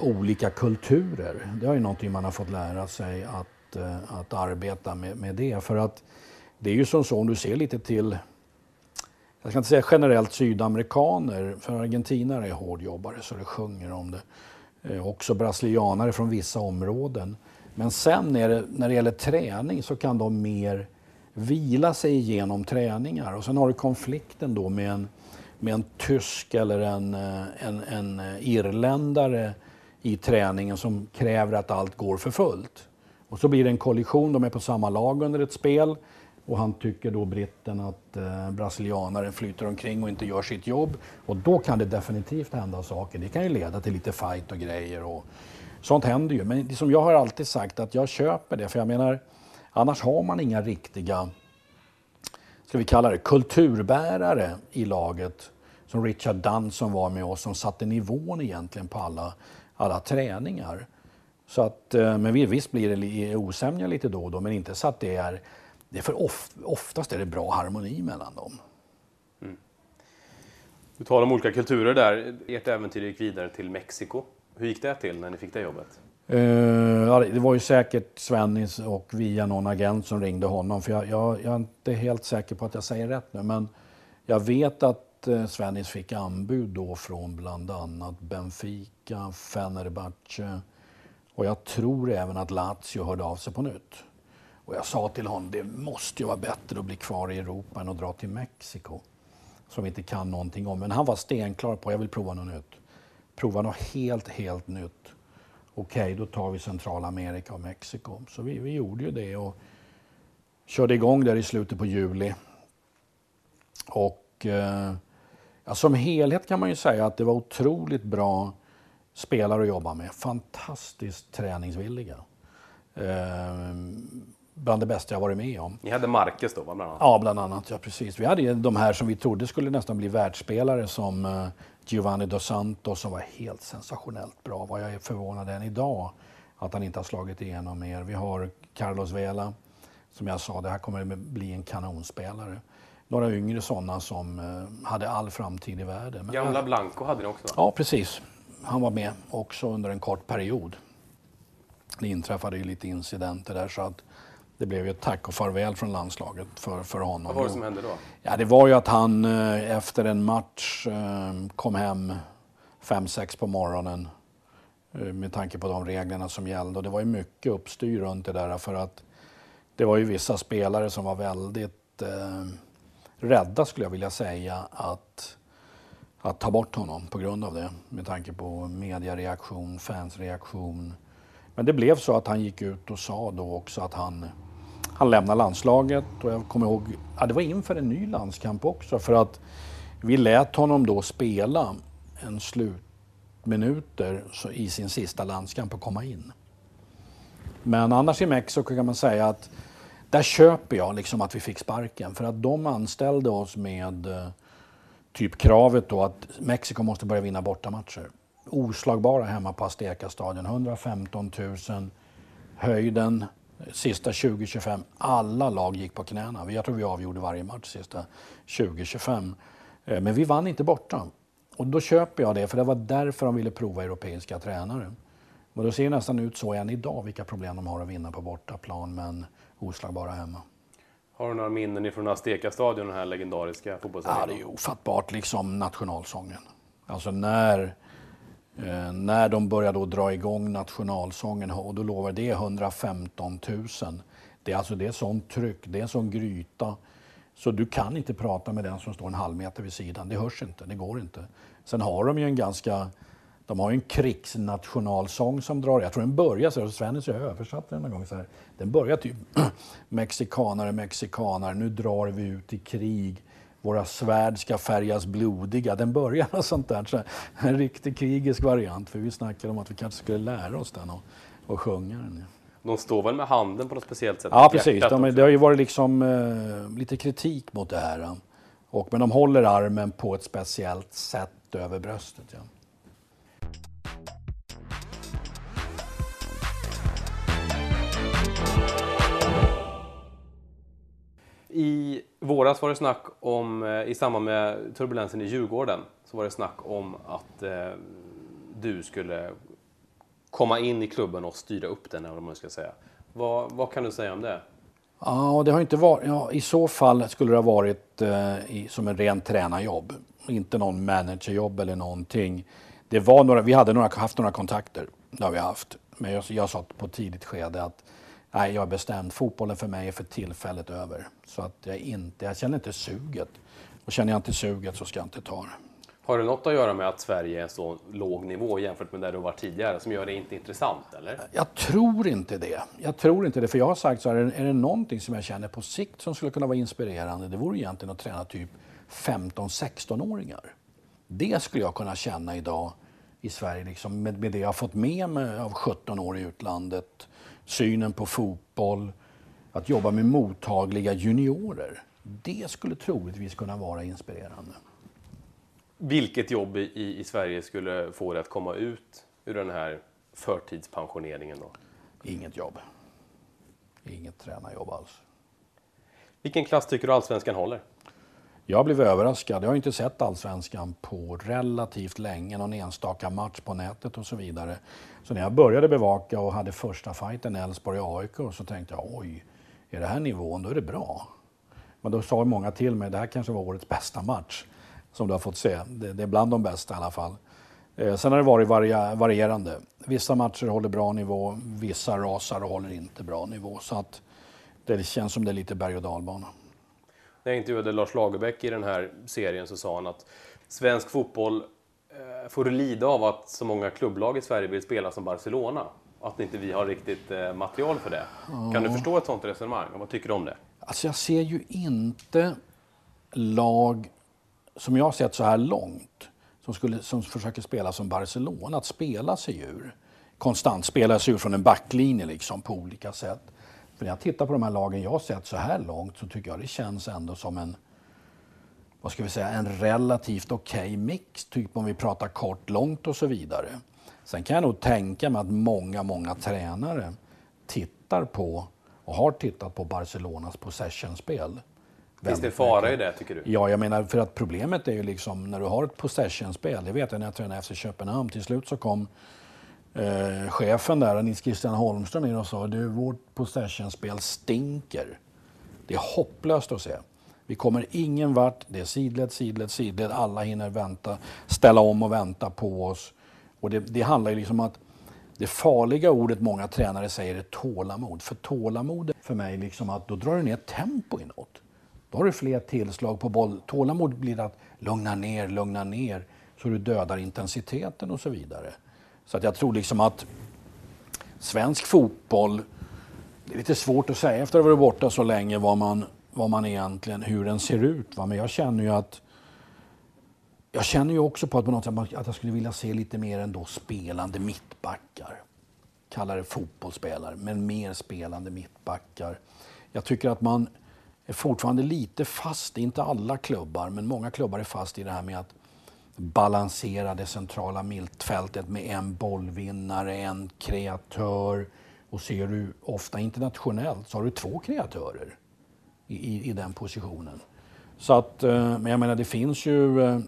olika kulturer. Det är ju någonting man har fått lära sig att, eh, att arbeta med, med det. För att det är ju som så, om du ser lite till jag ska inte säga generellt sydamerikaner, för argentinare är hårdjobbare så det sjunger om det. Eh, också brasilianare från vissa områden. Men sen när det, när det gäller träning så kan de mer vila sig igenom träningar. Och sen har du konflikten då med en, med en tysk eller en, eh, en, en irländare i träningen som kräver att allt går för fullt. Och så blir det en kollision, de är på samma lag under ett spel. Och han tycker då britten att eh, brasilianaren flyter omkring och inte gör sitt jobb. Och då kan det definitivt hända saker. Det kan ju leda till lite fight och grejer. Och sånt händer ju. Men som jag har alltid sagt att jag köper det. För jag menar, annars har man inga riktiga, ska vi kalla det, kulturbärare i laget. Som Richard Dunn som var med oss, som satte nivån egentligen på alla, alla träningar. Så att, eh, men visst blir det osämja lite då och då, men inte så att det är det är för of, oftast är det bra harmoni mellan dem. Mm. Du talar om olika kulturer där. Ert äventyr gick vidare till Mexiko. Hur gick det till när ni fick det jobbet? Uh, det var ju säkert Svennis och via någon agent som ringde honom. För jag, jag, jag, är inte helt säker på att jag säger rätt nu. Men jag vet att att eh, Svennis fick anbud då från bland annat Benfica, Fenerbahce och jag tror även att Lazio hörde av sig på nytt. Och jag sa till honom, det måste ju vara bättre att bli kvar i Europa än att dra till Mexiko. Som vi inte kan någonting om. Men han var stenklar på, jag vill prova något nytt. Prova något helt, helt nytt. Okej, då tar vi Centralamerika och Mexiko. Så vi, vi gjorde ju det och körde igång där i slutet på juli. Och eh, ja, som helhet kan man ju säga att det var otroligt bra spelare att jobba med. Fantastiskt träningsvilliga. Eh, bland det bästa jag varit med om. Ni hade Marcus då, bland annat? Ja, bland annat. Ja, precis. Vi hade de här som vi trodde skulle nästan bli världsspelare som eh, Giovanni Dos Santos som var helt sensationellt bra. Vad jag är förvånad än idag att han inte har slagit igenom mer. Vi har Carlos Vela. Som jag sa, det här kommer bli en kanonspelare. Några yngre sådana som eh, hade all framtid i världen. Men Gamla Blanco hade ni också? Va? Ja, precis. Han var med också under en kort period. Det inträffade ju lite incidenter där så att det blev ju ett tack och farväl från landslaget för, för honom. Vad var det som hände då? Ja, det var ju att han eh, efter en match eh, kom hem fem sex på morgonen med tanke på de reglerna som gällde. Och det var ju mycket uppstyr runt det där för att det var ju vissa spelare som var väldigt eh, rädda skulle jag vilja säga att, att ta bort honom på grund av det. Med tanke på mediereaktion, fansreaktion. Men det blev så att han gick ut och sa då också att han han lämnar landslaget och jag kommer ihåg, ja, det var inför en ny landskamp också för att vi lät honom då spela en slutminuter i sin sista landskamp och komma in. Men annars i Mexiko kan man säga att där köper jag liksom att vi fick sparken för att de anställde oss med eh, typ kravet då att Mexiko måste börja vinna bortamatcher. Oslagbara hemma på Azteca-stadion, 115 000, höjden, sista 20-25, alla lag gick på knäna. Jag tror vi avgjorde varje match sista 20-25. Eh, men vi vann inte borta. Och då köper jag det, för det var därför de ville prova europeiska tränare. Och då ser det nästan ut så än idag, vilka problem de har att vinna på bortaplan, men oslagbara hemma. Har du några minnen ifrån Azteca-stadion, den här legendariska fotbollsarenan? Ja, det är ofattbart, liksom nationalsången. Alltså när Eh, när de började då dra igång nationalsången och då lovar det 115 000. Det är alltså det är sånt tryck, det är sån gryta. Så du kan inte prata med den som står en halv meter vid sidan. Det hörs inte, det går inte. Sen har de ju en ganska de har ju en krigsnationalsång som drar, jag tror den börjar så här, Svennis har översatt den en gång så här. Den börjar typ Mexikanare, mexikanare, nu drar vi ut i krig våra svärd ska färgas blodiga. Den börjar och sånt där. Så en riktig krigisk variant. För vi snackade om att vi kanske skulle lära oss den och, och sjunga den. De står väl med handen på något speciellt sätt? Ja, precis. De, det har ju varit liksom, eh, lite kritik mot det här. Och, men de håller armen på ett speciellt sätt över bröstet. Ja. I våras var det snack om, eh, i samband med turbulensen i Djurgården, så var det snack om att eh, du skulle komma in i klubben och styra upp den, eller vad man ska säga. Vad, vad kan du säga om det? Ja, det har inte varit, ja, I så fall skulle det ha varit eh, i, som en ren tränarjobb. Inte någon managerjobb eller någonting. Det var några, vi hade några, haft några kontakter, det har vi haft. Men jag, jag sa på ett tidigt skede att nej, jag är bestämd. Fotbollen för mig är för tillfället över. Så att jag, inte, jag känner inte suget. Och känner jag inte suget så ska jag inte ta det. Har det något att göra med att Sverige är så låg nivå jämfört med där du var tidigare som gör det inte intressant? Eller? Jag tror inte det. Jag tror inte det. För jag har sagt så här, är det någonting som jag känner på sikt som skulle kunna vara inspirerande, det vore egentligen att träna typ 15-16-åringar. Det skulle jag kunna känna idag i Sverige, liksom, med, med det jag har fått med mig av 17 år i utlandet synen på fotboll, att jobba med mottagliga juniorer. Det skulle troligtvis kunna vara inspirerande. Vilket jobb i, i Sverige skulle få dig att komma ut ur den här förtidspensioneringen då? Inget jobb. Inget tränarjobb alls. Vilken klass tycker du Allsvenskan håller? Jag blev överraskad. Jag har inte sett Allsvenskan på relativt länge, någon enstaka match på nätet och så vidare. Så när jag började bevaka och hade första fighten Elfsborg-AIK så tänkte jag oj, är det här nivån, då är det bra. Men då sa många till mig, det här kanske var årets bästa match som du har fått se. Det, det är bland de bästa i alla fall. Eh, sen har det varit varia, varierande. Vissa matcher håller bra nivå, vissa rasar och håller inte bra nivå. Så att det känns som det är lite berg och dalbana. När jag intervjuade Lars Lagerbäck i den här serien så sa han att svensk fotboll eh, får lida av att så många klubblag i Sverige vill spela som Barcelona. Att inte vi har riktigt eh, material för det. Kan du förstå ett sånt resonemang? Vad tycker du om det? Alltså jag ser ju inte lag som jag har sett så här långt som, skulle, som försöker spela som Barcelona, att spela sig ur. Konstant spela sig ur från en backlinje liksom på olika sätt. För när jag tittar på de här lagen jag har sett så här långt så tycker jag det känns ändå som en vad ska vi säga, en relativt okej okay mix, typ om vi pratar kort, långt och så vidare. Sen kan jag nog tänka mig att många, många tränare tittar på och har tittat på Barcelonas possessionspel. Finns det fara i det tycker du? Ja, jag menar för att problemet är ju liksom när du har ett possessionspel. Det vet jag när jag tränade efter Köpenhamn. Till slut så kom eh, chefen där, Nils Christian Holmström, in och sa du, vårt possessionspel stinker. Det är hopplöst att se. Vi kommer ingen vart. Det är sidled, sidled, sidled. Alla hinner vänta, ställa om och vänta på oss. Och det, det handlar ju liksom om att det farliga ordet många tränare säger är tålamod. För tålamod för mig liksom att då drar du ner tempo inåt. Då har du fler tillslag på boll. Tålamod blir att lugna ner, lugna ner så du dödar intensiteten och så vidare. Så att jag tror liksom att svensk fotboll, det är lite svårt att säga efter att ha varit borta så länge vad man, vad man egentligen, hur den ser ut. Va? Men jag känner ju att jag känner ju också på att, på något sätt att jag skulle vilja se lite mer ändå spelande mittbackar. Kalla det fotbollsspelare, men mer spelande mittbackar. Jag tycker att man är fortfarande lite fast, inte alla klubbar, men många klubbar är fast i det här med att balansera det centrala mittfältet med en bollvinnare, en kreatör. Och ser du ofta internationellt så har du två kreatörer i, i, i den positionen. Så att, eh, men jag menar det finns ju eh,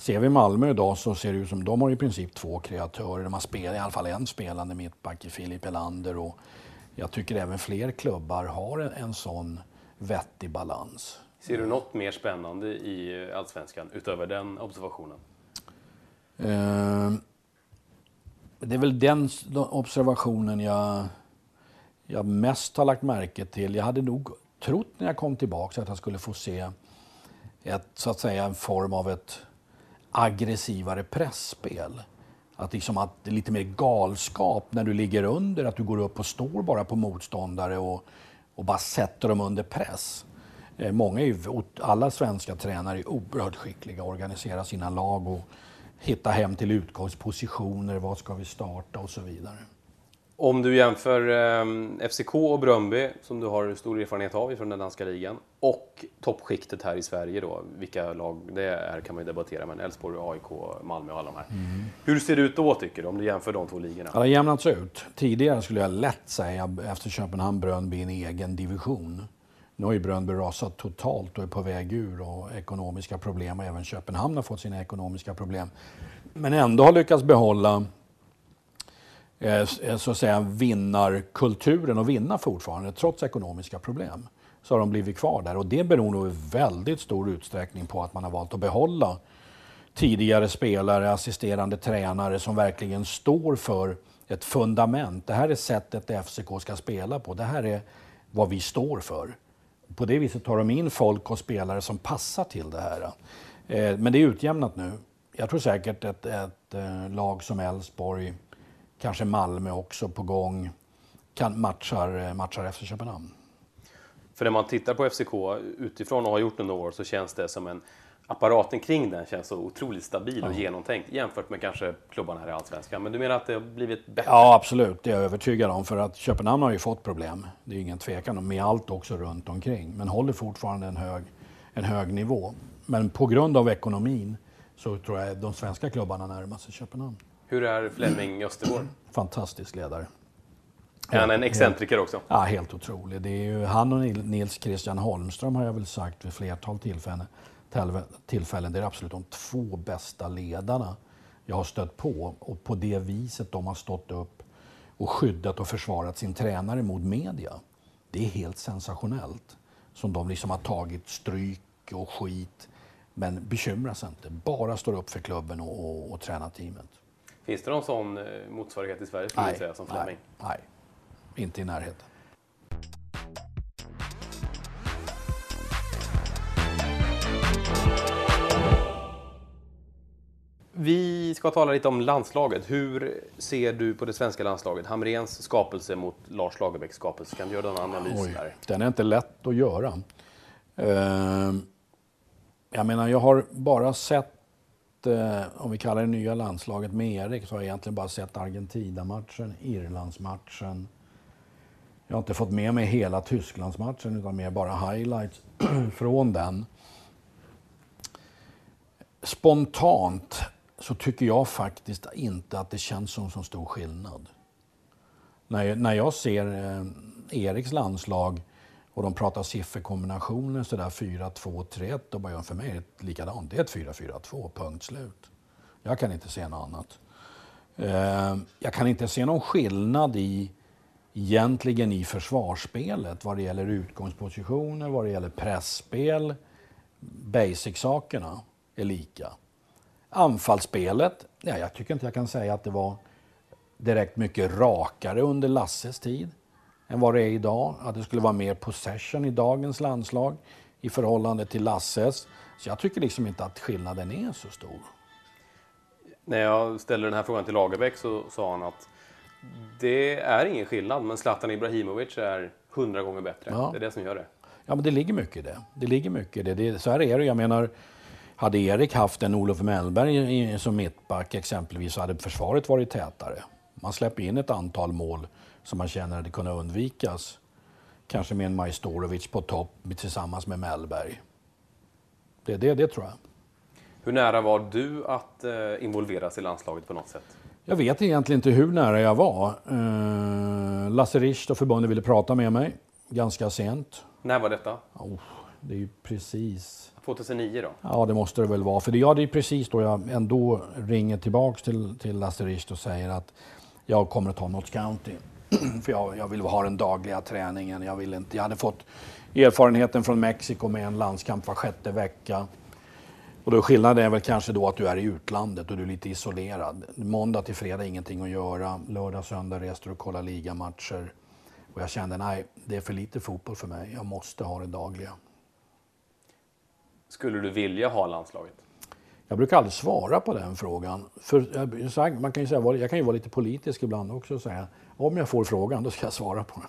Ser vi Malmö idag så ser det ut som de har i princip två kreatörer. De har spelat, i alla fall en spelande mittback i Filip Elander. Och jag tycker även fler klubbar har en, en sån vettig balans. Ser du något mer spännande i Allsvenskan utöver den observationen? Eh, det är väl den observationen jag, jag mest har lagt märke till. Jag hade nog trott när jag kom tillbaka att jag skulle få se ett, så att säga, en form av ett aggressivare pressspel. Att, liksom att det är lite mer galskap när du ligger under, att du går upp och står bara på motståndare och, och bara sätter dem under press. Eh, många är alla svenska tränare är oerhört skickliga att organisera sina lag och hitta hem till utgångspositioner, vad ska vi starta och så vidare. Om du jämför eh, FCK och Bröndby, som du har stor erfarenhet av från den danska ligan, och toppskiktet här i Sverige då, vilka lag det är kan man ju debattera, men Elfsborg, AIK, Malmö och alla de här. Mm. Hur ser det ut då tycker du, om du jämför de två ligorna? det har jämnats ut. Tidigare skulle jag lätt säga, efter Köpenhamn, Bröndby en egen division. Nu har ju Bröndby rasat totalt och är på väg ur och ekonomiska problem och även Köpenhamn har fått sina ekonomiska problem. Men ändå har lyckats behålla eh, eh, så att säga vinnarkulturen och vinna fortfarande trots ekonomiska problem. Så har de blivit kvar där och det beror nog i väldigt stor utsträckning på att man har valt att behålla tidigare spelare, assisterande tränare som verkligen står för ett fundament. Det här är sättet FCK ska spela på. Det här är vad vi står för. På det viset tar de in folk och spelare som passar till det här. Eh, men det är utjämnat nu. Jag tror säkert ett, ett eh, lag som Elfsborg kanske Malmö också på gång, kan matchar, eh, matchar efter Köpenhamn. För när man tittar på FCK utifrån och har gjort det några år så känns det som en apparaten kring den känns så otroligt stabil och ja. genomtänkt jämfört med kanske klubbarna här i Allsvenskan. Men du menar att det har blivit bättre? Ja, absolut. Det är jag övertygad om. För att Köpenhamn har ju fått problem. Det är ingen tvekan om, med allt också runt omkring. Men håller fortfarande en hög, en hög nivå. Men på grund av ekonomin så tror jag de svenska klubbarna närmar sig Köpenhamn. Hur är Flemming Östergård? Fantastisk ledare. Är han en excentriker också? Ja, helt otrolig. Det är ju han och Nils Christian Holmström har jag väl sagt vid flertal tillfällen. Tillfällen. Det är absolut de två bästa ledarna jag har stött på. Och på det viset de har stått upp och skyddat och försvarat sin tränare mot media. Det är helt sensationellt. Som de liksom har tagit stryk och skit. Men bekymrar sig inte. Bara står upp för klubben och, och, och tränar teamet. Finns det någon sån eh, motsvarighet i Sverige skulle nej, säga, som Fleming? Nej, nej, inte i närheten. Vi ska tala lite om landslaget. Hur ser du på det svenska landslaget? Hamrens skapelse mot Lars Lagerbäcks skapelse. Kan du göra en analys Oj, där? Den är inte lätt att göra. Ehm, jag menar, jag har bara sett, eh, om vi kallar det nya landslaget med Erik, så har jag egentligen bara sett Argentina-matchen, Irlands-matchen. Jag har inte fått med mig hela Tysklands-matchen, utan mer bara highlights från den. Spontant så tycker jag faktiskt inte att det känns som så stor skillnad. När jag, när jag ser eh, Eriks landslag och de pratar sifferkombinationer sådär 4-2-3-1, då bara jag för mig är det likadant. Det är ett 4-4-2, punkt slut. Jag kan inte se något annat. Eh, jag kan inte se någon skillnad i egentligen i försvarsspelet vad det gäller utgångspositioner, vad det gäller pressspel. Basic-sakerna är lika. Anfallsspelet, ja, jag tycker inte jag kan säga att det var direkt mycket rakare under Lasses tid än vad det är idag. Att det skulle vara mer possession i dagens landslag i förhållande till Lasses. Så jag tycker liksom inte att skillnaden är så stor. När jag ställde den här frågan till Lagerbäck så sa han att det är ingen skillnad, men Zlatan Ibrahimovic är hundra gånger bättre. Ja. Det är det som gör det. Ja, men det ligger mycket i det. Det ligger mycket i det. det så här är det. Jag menar, hade Erik haft en Olof Mellberg som mittback exempelvis så hade försvaret varit tätare. Man släpper in ett antal mål som man känner hade kunnat undvikas. Kanske med en Majstorovic på topp tillsammans med Mellberg. Det, det, det tror jag. Hur nära var du att eh, involveras i landslaget på något sätt? Jag vet egentligen inte hur nära jag var. Eh, Lasse Richt och förbundet ville prata med mig ganska sent. När var detta? Oh, det är ju precis... 2009 då? Ja, det måste det väl vara. För det, ja, det är precis då jag ändå ringer tillbaks till, till Lasse Richt och säger att jag kommer att ta Notts County. För jag, jag vill ha den dagliga träningen. Jag, vill inte, jag hade fått erfarenheten från Mexiko med en landskamp var sjätte vecka. Och då skillnaden är väl kanske då att du är i utlandet och du är lite isolerad. Måndag till fredag ingenting att göra. Lördag, söndag reste du och kollade ligamatcher. Och jag kände, nej, det är för lite fotboll för mig. Jag måste ha det dagliga. Skulle du vilja ha landslaget? Jag brukar aldrig svara på den frågan. För, man kan ju säga, jag kan ju vara lite politisk ibland också och säga, om jag får frågan, då ska jag svara på den.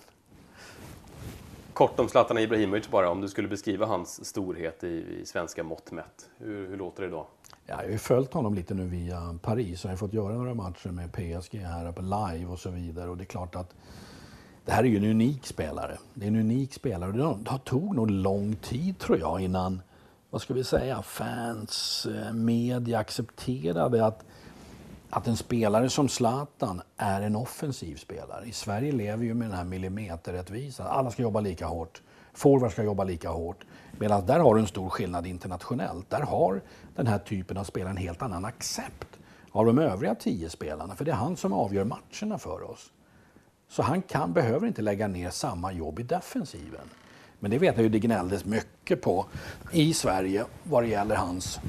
Kort om Zlatan Ibrahimovic bara, om du skulle beskriva hans storhet i, i svenska mått mätt. Hur, hur, låter det då? Ja, jag har ju följt honom lite nu via Paris. Jag har fått göra några matcher med PSG här på live och så vidare. Och det är klart att det här är ju en unik spelare. Det är en unik spelare. Och det tog nog lång tid tror jag innan, vad ska vi säga, fans, eh, media accepterade att att en spelare som Zlatan är en offensiv spelare. I Sverige lever ju med den här millimeterrättvisan. Alla ska jobba lika hårt. Forward ska jobba lika hårt. Medan där har du en stor skillnad internationellt. Där har den här typen av spelare en helt annan accept av de övriga tio spelarna. För det är han som avgör matcherna för oss. Så han kan, behöver inte lägga ner samma jobb i defensiven. Men det vet jag ju det gnälldes mycket på i Sverige vad det gäller hans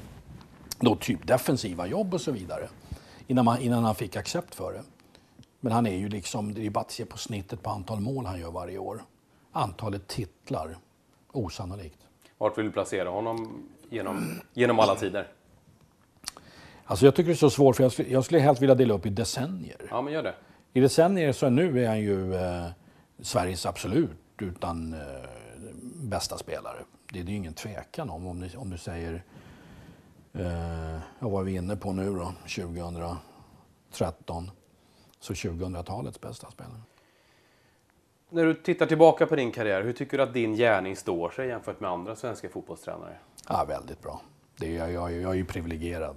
då typ defensiva jobb och så vidare innan, man, innan han fick accept för det. Men han är ju liksom, det är bara att se på snittet på antal mål han gör varje år. Antalet titlar, osannolikt. Vart vill du placera honom genom, genom alla tider? Alltså jag tycker det är så svårt, för jag skulle, jag skulle helt vilja dela upp i decennier. Ja, men gör det. I decennier så nu är han ju eh, Sveriges absolut utan eh, bästa spelare. Det, det är ingen tvekan om, om, du, om du säger Eh, vad var vi inne på nu då, 2013? Så 2000-talets bästa spelare. När du tittar tillbaka på din karriär, hur tycker du att din gärning står sig jämfört med andra svenska fotbollstränare? Ja, väldigt bra. Det är, jag, jag, jag är ju privilegierad.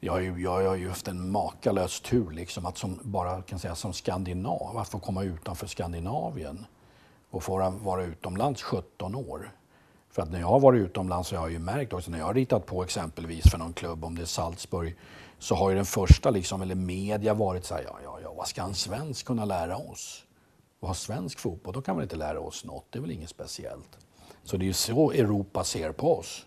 Jag, har ju, jag har ju haft en makalös tur liksom att som, bara kan säga som skandinav, att få komma utanför Skandinavien och får vara utomlands 17 år. För att när jag har varit utomlands så har jag ju märkt också när jag har ritat på exempelvis för någon klubb, om det är Salzburg, så har ju den första, liksom, eller media, varit så här, ja, ja, ja, vad ska en svensk kunna lära oss? Vad har svensk fotboll? Då kan man inte lära oss något, det är väl inget speciellt. Så det är ju så Europa ser på oss.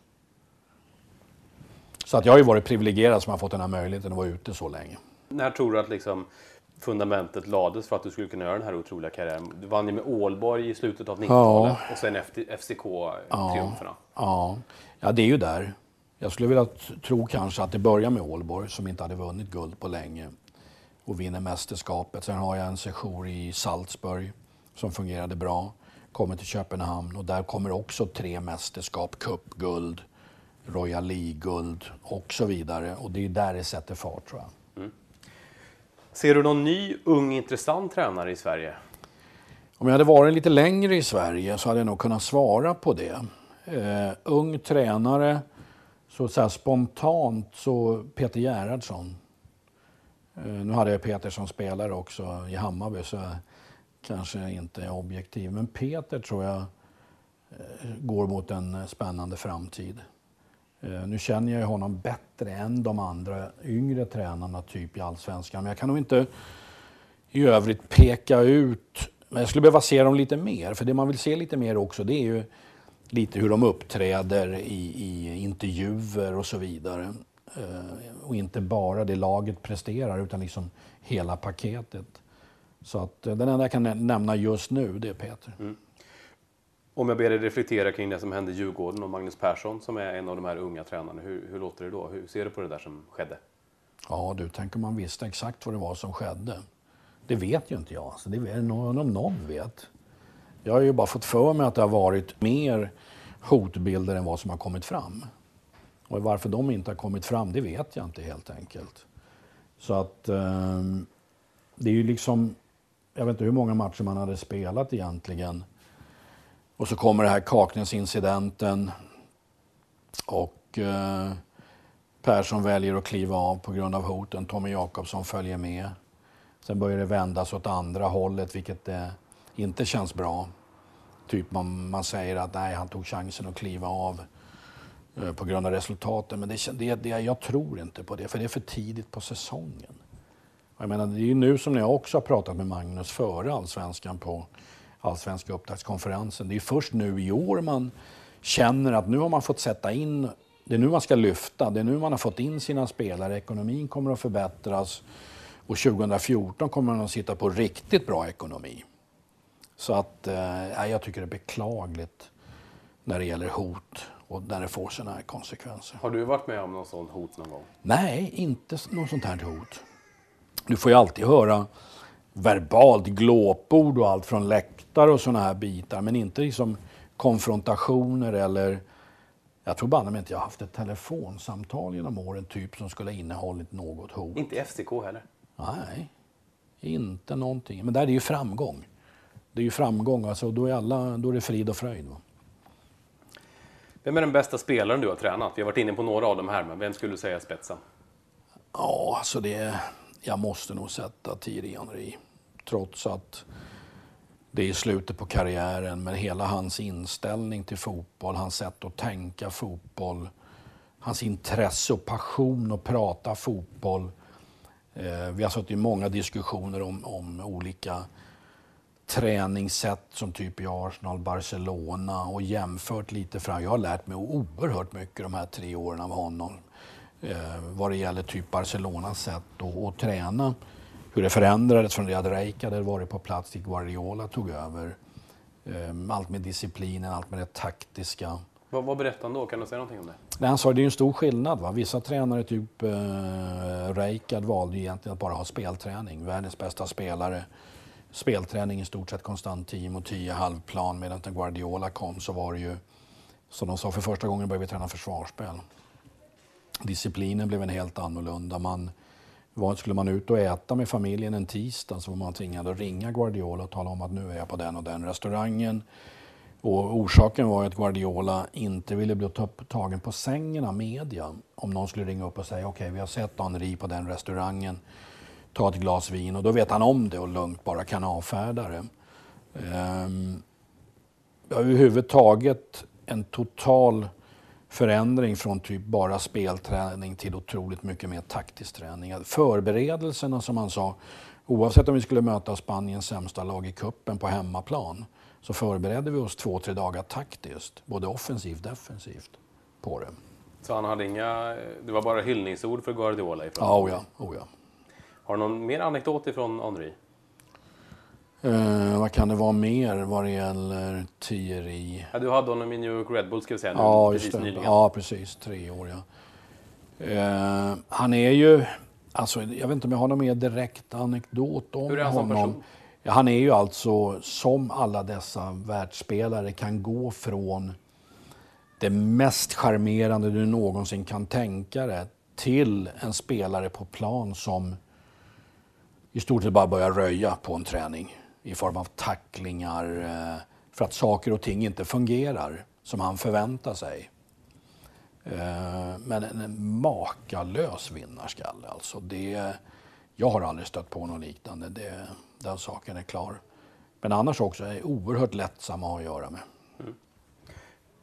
Så att jag har ju varit privilegierad som har fått den här möjligheten att vara ute så länge. När tror du att liksom fundamentet lades för att du skulle kunna göra den här otroliga karriären. Du vann ju med Ålborg i slutet av 90-talet ja. och sen FCK-triumferna. Ja. ja. ja, det är ju där. Jag skulle vilja tro kanske att det börjar med Ålborg som inte hade vunnit guld på länge och vinner mästerskapet. Sen har jag en session i Salzburg som fungerade bra. Kommer till Köpenhamn och där kommer också tre mästerskap, cupguld, Royal League-guld och så vidare. Och det är där det sätter fart tror jag. Ser du någon ny, ung, intressant tränare i Sverige? Om jag hade varit lite längre i Sverige så hade jag nog kunnat svara på det. Eh, ung tränare, så, så spontant så Peter Gerhardsson. Eh, nu hade jag Peter som spelare också i Hammarby så jag kanske inte är objektiv. Men Peter tror jag eh, går mot en spännande framtid. Eh, nu känner jag honom bättre än de andra yngre tränarna typ i Allsvenskan. Men jag kan nog inte i övrigt peka ut men jag skulle behöva se dem lite mer, för det man vill se lite mer också det är ju lite hur de uppträder i, i intervjuer och så vidare. Eh, och inte bara det laget presterar utan liksom hela paketet. Så att eh, den enda jag kan nämna just nu det är Peter. Mm. Om jag ber dig reflektera kring det som hände i Djurgården och Magnus Persson som är en av de här unga tränarna. Hur, hur låter det då? Hur ser du på det där som skedde? Ja du, tänk om man visste exakt vad det var som skedde. Det vet ju inte jag. så det är någon, om någon vet. Jag har ju bara fått för mig att det har varit mer hotbilder än vad som har kommit fram. Och varför de inte har kommit fram, det vet jag inte helt enkelt. Så att eh, det är ju liksom, jag vet inte hur många matcher man hade spelat egentligen. Och så kommer det här Kaknäsincidenten. Och eh, Persson väljer att kliva av på grund av hoten. Tommy Jakobsson följer med. Sen börjar det vändas åt andra hållet, vilket eh, inte känns bra. Typ man, man säger att nej, han tog chansen att kliva av eh, på grund av resultaten. Men det, det, det, jag tror inte på det, för det är för tidigt på säsongen. Jag menar, det är ju nu som jag också har pratat med Magnus före allsvenskan på allsvenska upptaktskonferensen. Det är först nu i år man känner att nu har man fått sätta in, det är nu man ska lyfta, det är nu man har fått in sina spelare, ekonomin kommer att förbättras. Och 2014 kommer man att sitta på riktigt bra ekonomi. Så att eh, jag tycker det är beklagligt när det gäller hot och när det får sådana här konsekvenser. Har du varit med om någon sån hot någon gång? Nej, inte något sånt här hot. Du får ju alltid höra verbalt glåpord och allt från läktare och sådana här bitar, men inte liksom konfrontationer eller jag tror banne mig inte jag haft ett telefonsamtal genom åren typ som skulle ha innehållit något hot. Inte FCK heller? Nej, inte någonting. Men där är det ju framgång. Det är ju framgång, alltså, då, är alla, då är det frid och fröjd. Va? Vem är den bästa spelaren du har tränat? Vi har varit inne på några av dem här, men vem skulle du säga spetsen? Ja, alltså det... Jag måste nog sätta Thierry Henry. Trots att det är i slutet på karriären, men hela hans inställning till fotboll, hans sätt att tänka fotboll, hans intresse och passion att prata fotboll eh, vi har suttit i många diskussioner om, om olika träningssätt som typ i Arsenal, Barcelona och jämfört lite fram. Jag har lärt mig oerhört mycket de här tre åren av honom eh, vad det gäller typ Barcelonas sätt att, att träna. Hur det förändrades från det att Rijkaard hade varit på plats till Guardiola tog över. Eh, allt med disciplinen, allt med det taktiska. Vad, vad berättade han då? Kan du säga någonting om det? Nej, han sa att det är en stor skillnad. Va? Vissa tränare, typ eh, Rijkaard, valde egentligen att bara ha spelträning. Världens bästa spelare. Spelträning i stort sett konstant 10 mot 10 halvplan. Medan när Guardiola kom så var det ju, som de sa, för första gången började vi träna försvarsspel. Disciplinen blev en helt annorlunda. Man, skulle man ut och äta med familjen en tisdag så var man tvingad att ringa Guardiola och tala om att nu är jag på den och den restaurangen. Och orsaken var att Guardiola inte ville bli tagen på sängen av media. Om någon skulle ringa upp och säga okej, okay, vi har sett Henri på den restaurangen, ta ett glas vin. Och då vet han om det och lugnt bara kan avfärda det. Um, överhuvudtaget en total förändring från typ bara spelträning till otroligt mycket mer taktisk träning. Förberedelserna som han sa, oavsett om vi skulle möta Spaniens sämsta lag i kuppen på hemmaplan, så förberedde vi oss två, tre dagar taktiskt, både offensivt och defensivt, på det. Så han hade inga, det var bara hyllningsord för Guardiola? Ifrån ja, oh ja, oh ja. Har du någon mer anekdot ifrån Henri? Eh, vad kan det vara mer vad det gäller Thierry? Ja, du hade honom i New York Red Bull ska vi säga nu, Ja, precis det. nyligen. Ja, precis. Tre år, ja. Eh, han är ju... Alltså, jag vet inte om jag har någon mer direkt anekdot om Hur är han som honom. person? Ja, han är ju alltså, som alla dessa världsspelare, kan gå från det mest charmerande du någonsin kan tänka dig till en spelare på plan som i stort sett bara börjar röja på en träning i form av tacklingar eh, för att saker och ting inte fungerar som han förväntar sig. Eh, Men en makalös vinnarskalle alltså. Det, jag har aldrig stött på något liknande. Det, den saken är klar. Men annars också är oerhört lättsam att ha att göra med.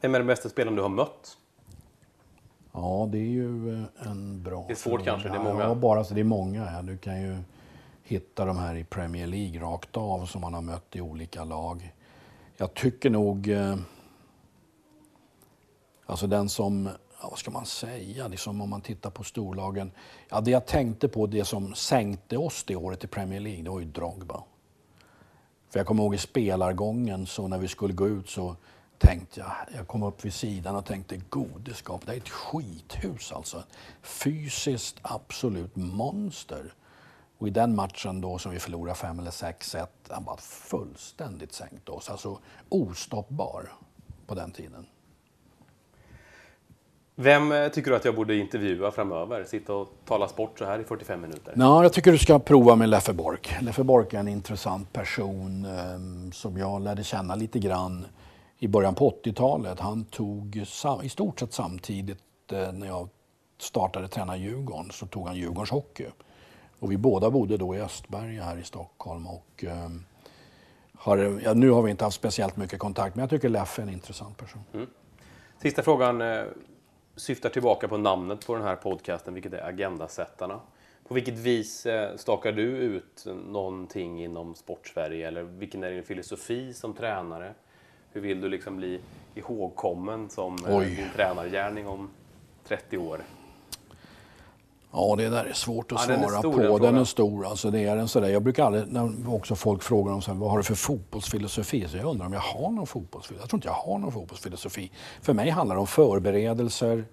Vem är den bästa spelaren du har mött? Ja, det är ju eh, en bra Det är svårt fråga. kanske, det är många. Ja, bara så det är många. Ja. Du kan ju hitta de här i Premier League rakt av som man har mött i olika lag. Jag tycker nog... Eh, alltså den som... Ja, vad ska man säga? Liksom om man tittar på storlagen. Ja, det jag tänkte på, det som sänkte oss det året i Premier League, det var ju Drogba. För jag kommer ihåg i spelargången, så när vi skulle gå ut så tänkte jag, jag kom upp vid sidan och tänkte godeskap, det är ett skithus alltså. Fysiskt absolut monster. Och i den matchen då som vi förlorade 5 eller 6-1, han bara fullständigt sänkte oss. Alltså ostoppbar på den tiden. Vem eh, tycker du att jag borde intervjua framöver? Sitta och tala sport så här i 45 minuter? Ja, jag tycker du ska prova med Leffe Bork. Leffe Bork är en intressant person eh, som jag lärde känna lite grann i början på 80-talet. Han tog i stort sett samtidigt eh, när jag startade träna Djurgården så tog han Djurgårdens hockey. Och vi båda bodde då i Östberga här i Stockholm. Och, eh, har, ja, nu har vi inte haft speciellt mycket kontakt men jag tycker Leffe är en intressant person. Sista frågan eh, syftar tillbaka på namnet på den här podcasten, vilket är Agendasättarna. På vilket vis eh, stakar du ut någonting inom Sportsverige? Eller vilken är din filosofi som tränare? Hur vill du liksom bli ihågkommen som eh, din tränargärning om 30 år? Ja, det där är svårt att Ja, den svara stor, på. den Den, är stor. Alltså, det är en sådär. Jag brukar aldrig, när också folk frågar om så här, vad har du för fotbollsfilosofi, så jag undrar om jag har någon fotbollsfilosofi. Jag tror inte jag har någon fotbollsfilosofi. För mig handlar det om förberedelser,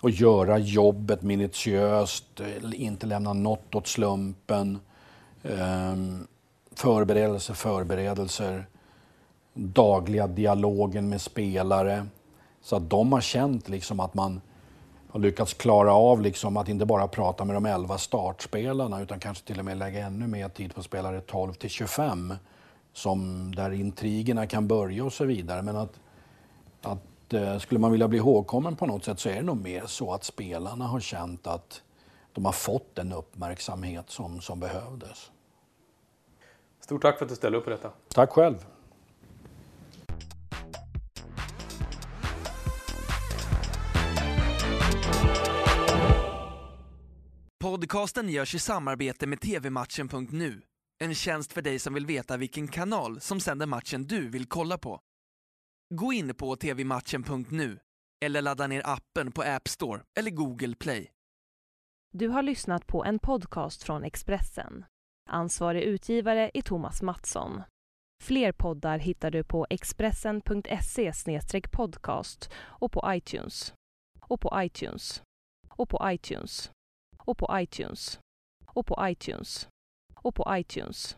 och göra jobbet minutiöst, eh, inte lämna något åt slumpen. Ehm, förberedelser, förberedelser. Dagliga dialogen med spelare. Så att de har känt liksom att man har lyckats klara av liksom att inte bara prata med de 11 startspelarna utan kanske till och med lägga ännu mer tid på spelare 12 till 25. Som där intrigerna kan börja och så vidare. Men att, att eh, skulle man vilja bli ihågkommen på något sätt så är det nog mer så att spelarna har känt att de har fått den uppmärksamhet som, som behövdes. Stort tack för att du ställde upp på detta. Tack själv. Podcasten görs i samarbete med tvmatchen.nu. En tjänst för dig som vill veta vilken kanal som sänder matchen du vill kolla på. Gå in på tvmatchen.nu eller ladda ner appen på App Store eller Google Play. Du har lyssnat på en podcast från Expressen. Ansvarig utgivare är Thomas Mattsson. Fler poddar hittar du på expressen.se podcast och på iTunes. Och på iTunes. Och på iTunes. Och på iTunes. Och på iTunes. Och på iTunes.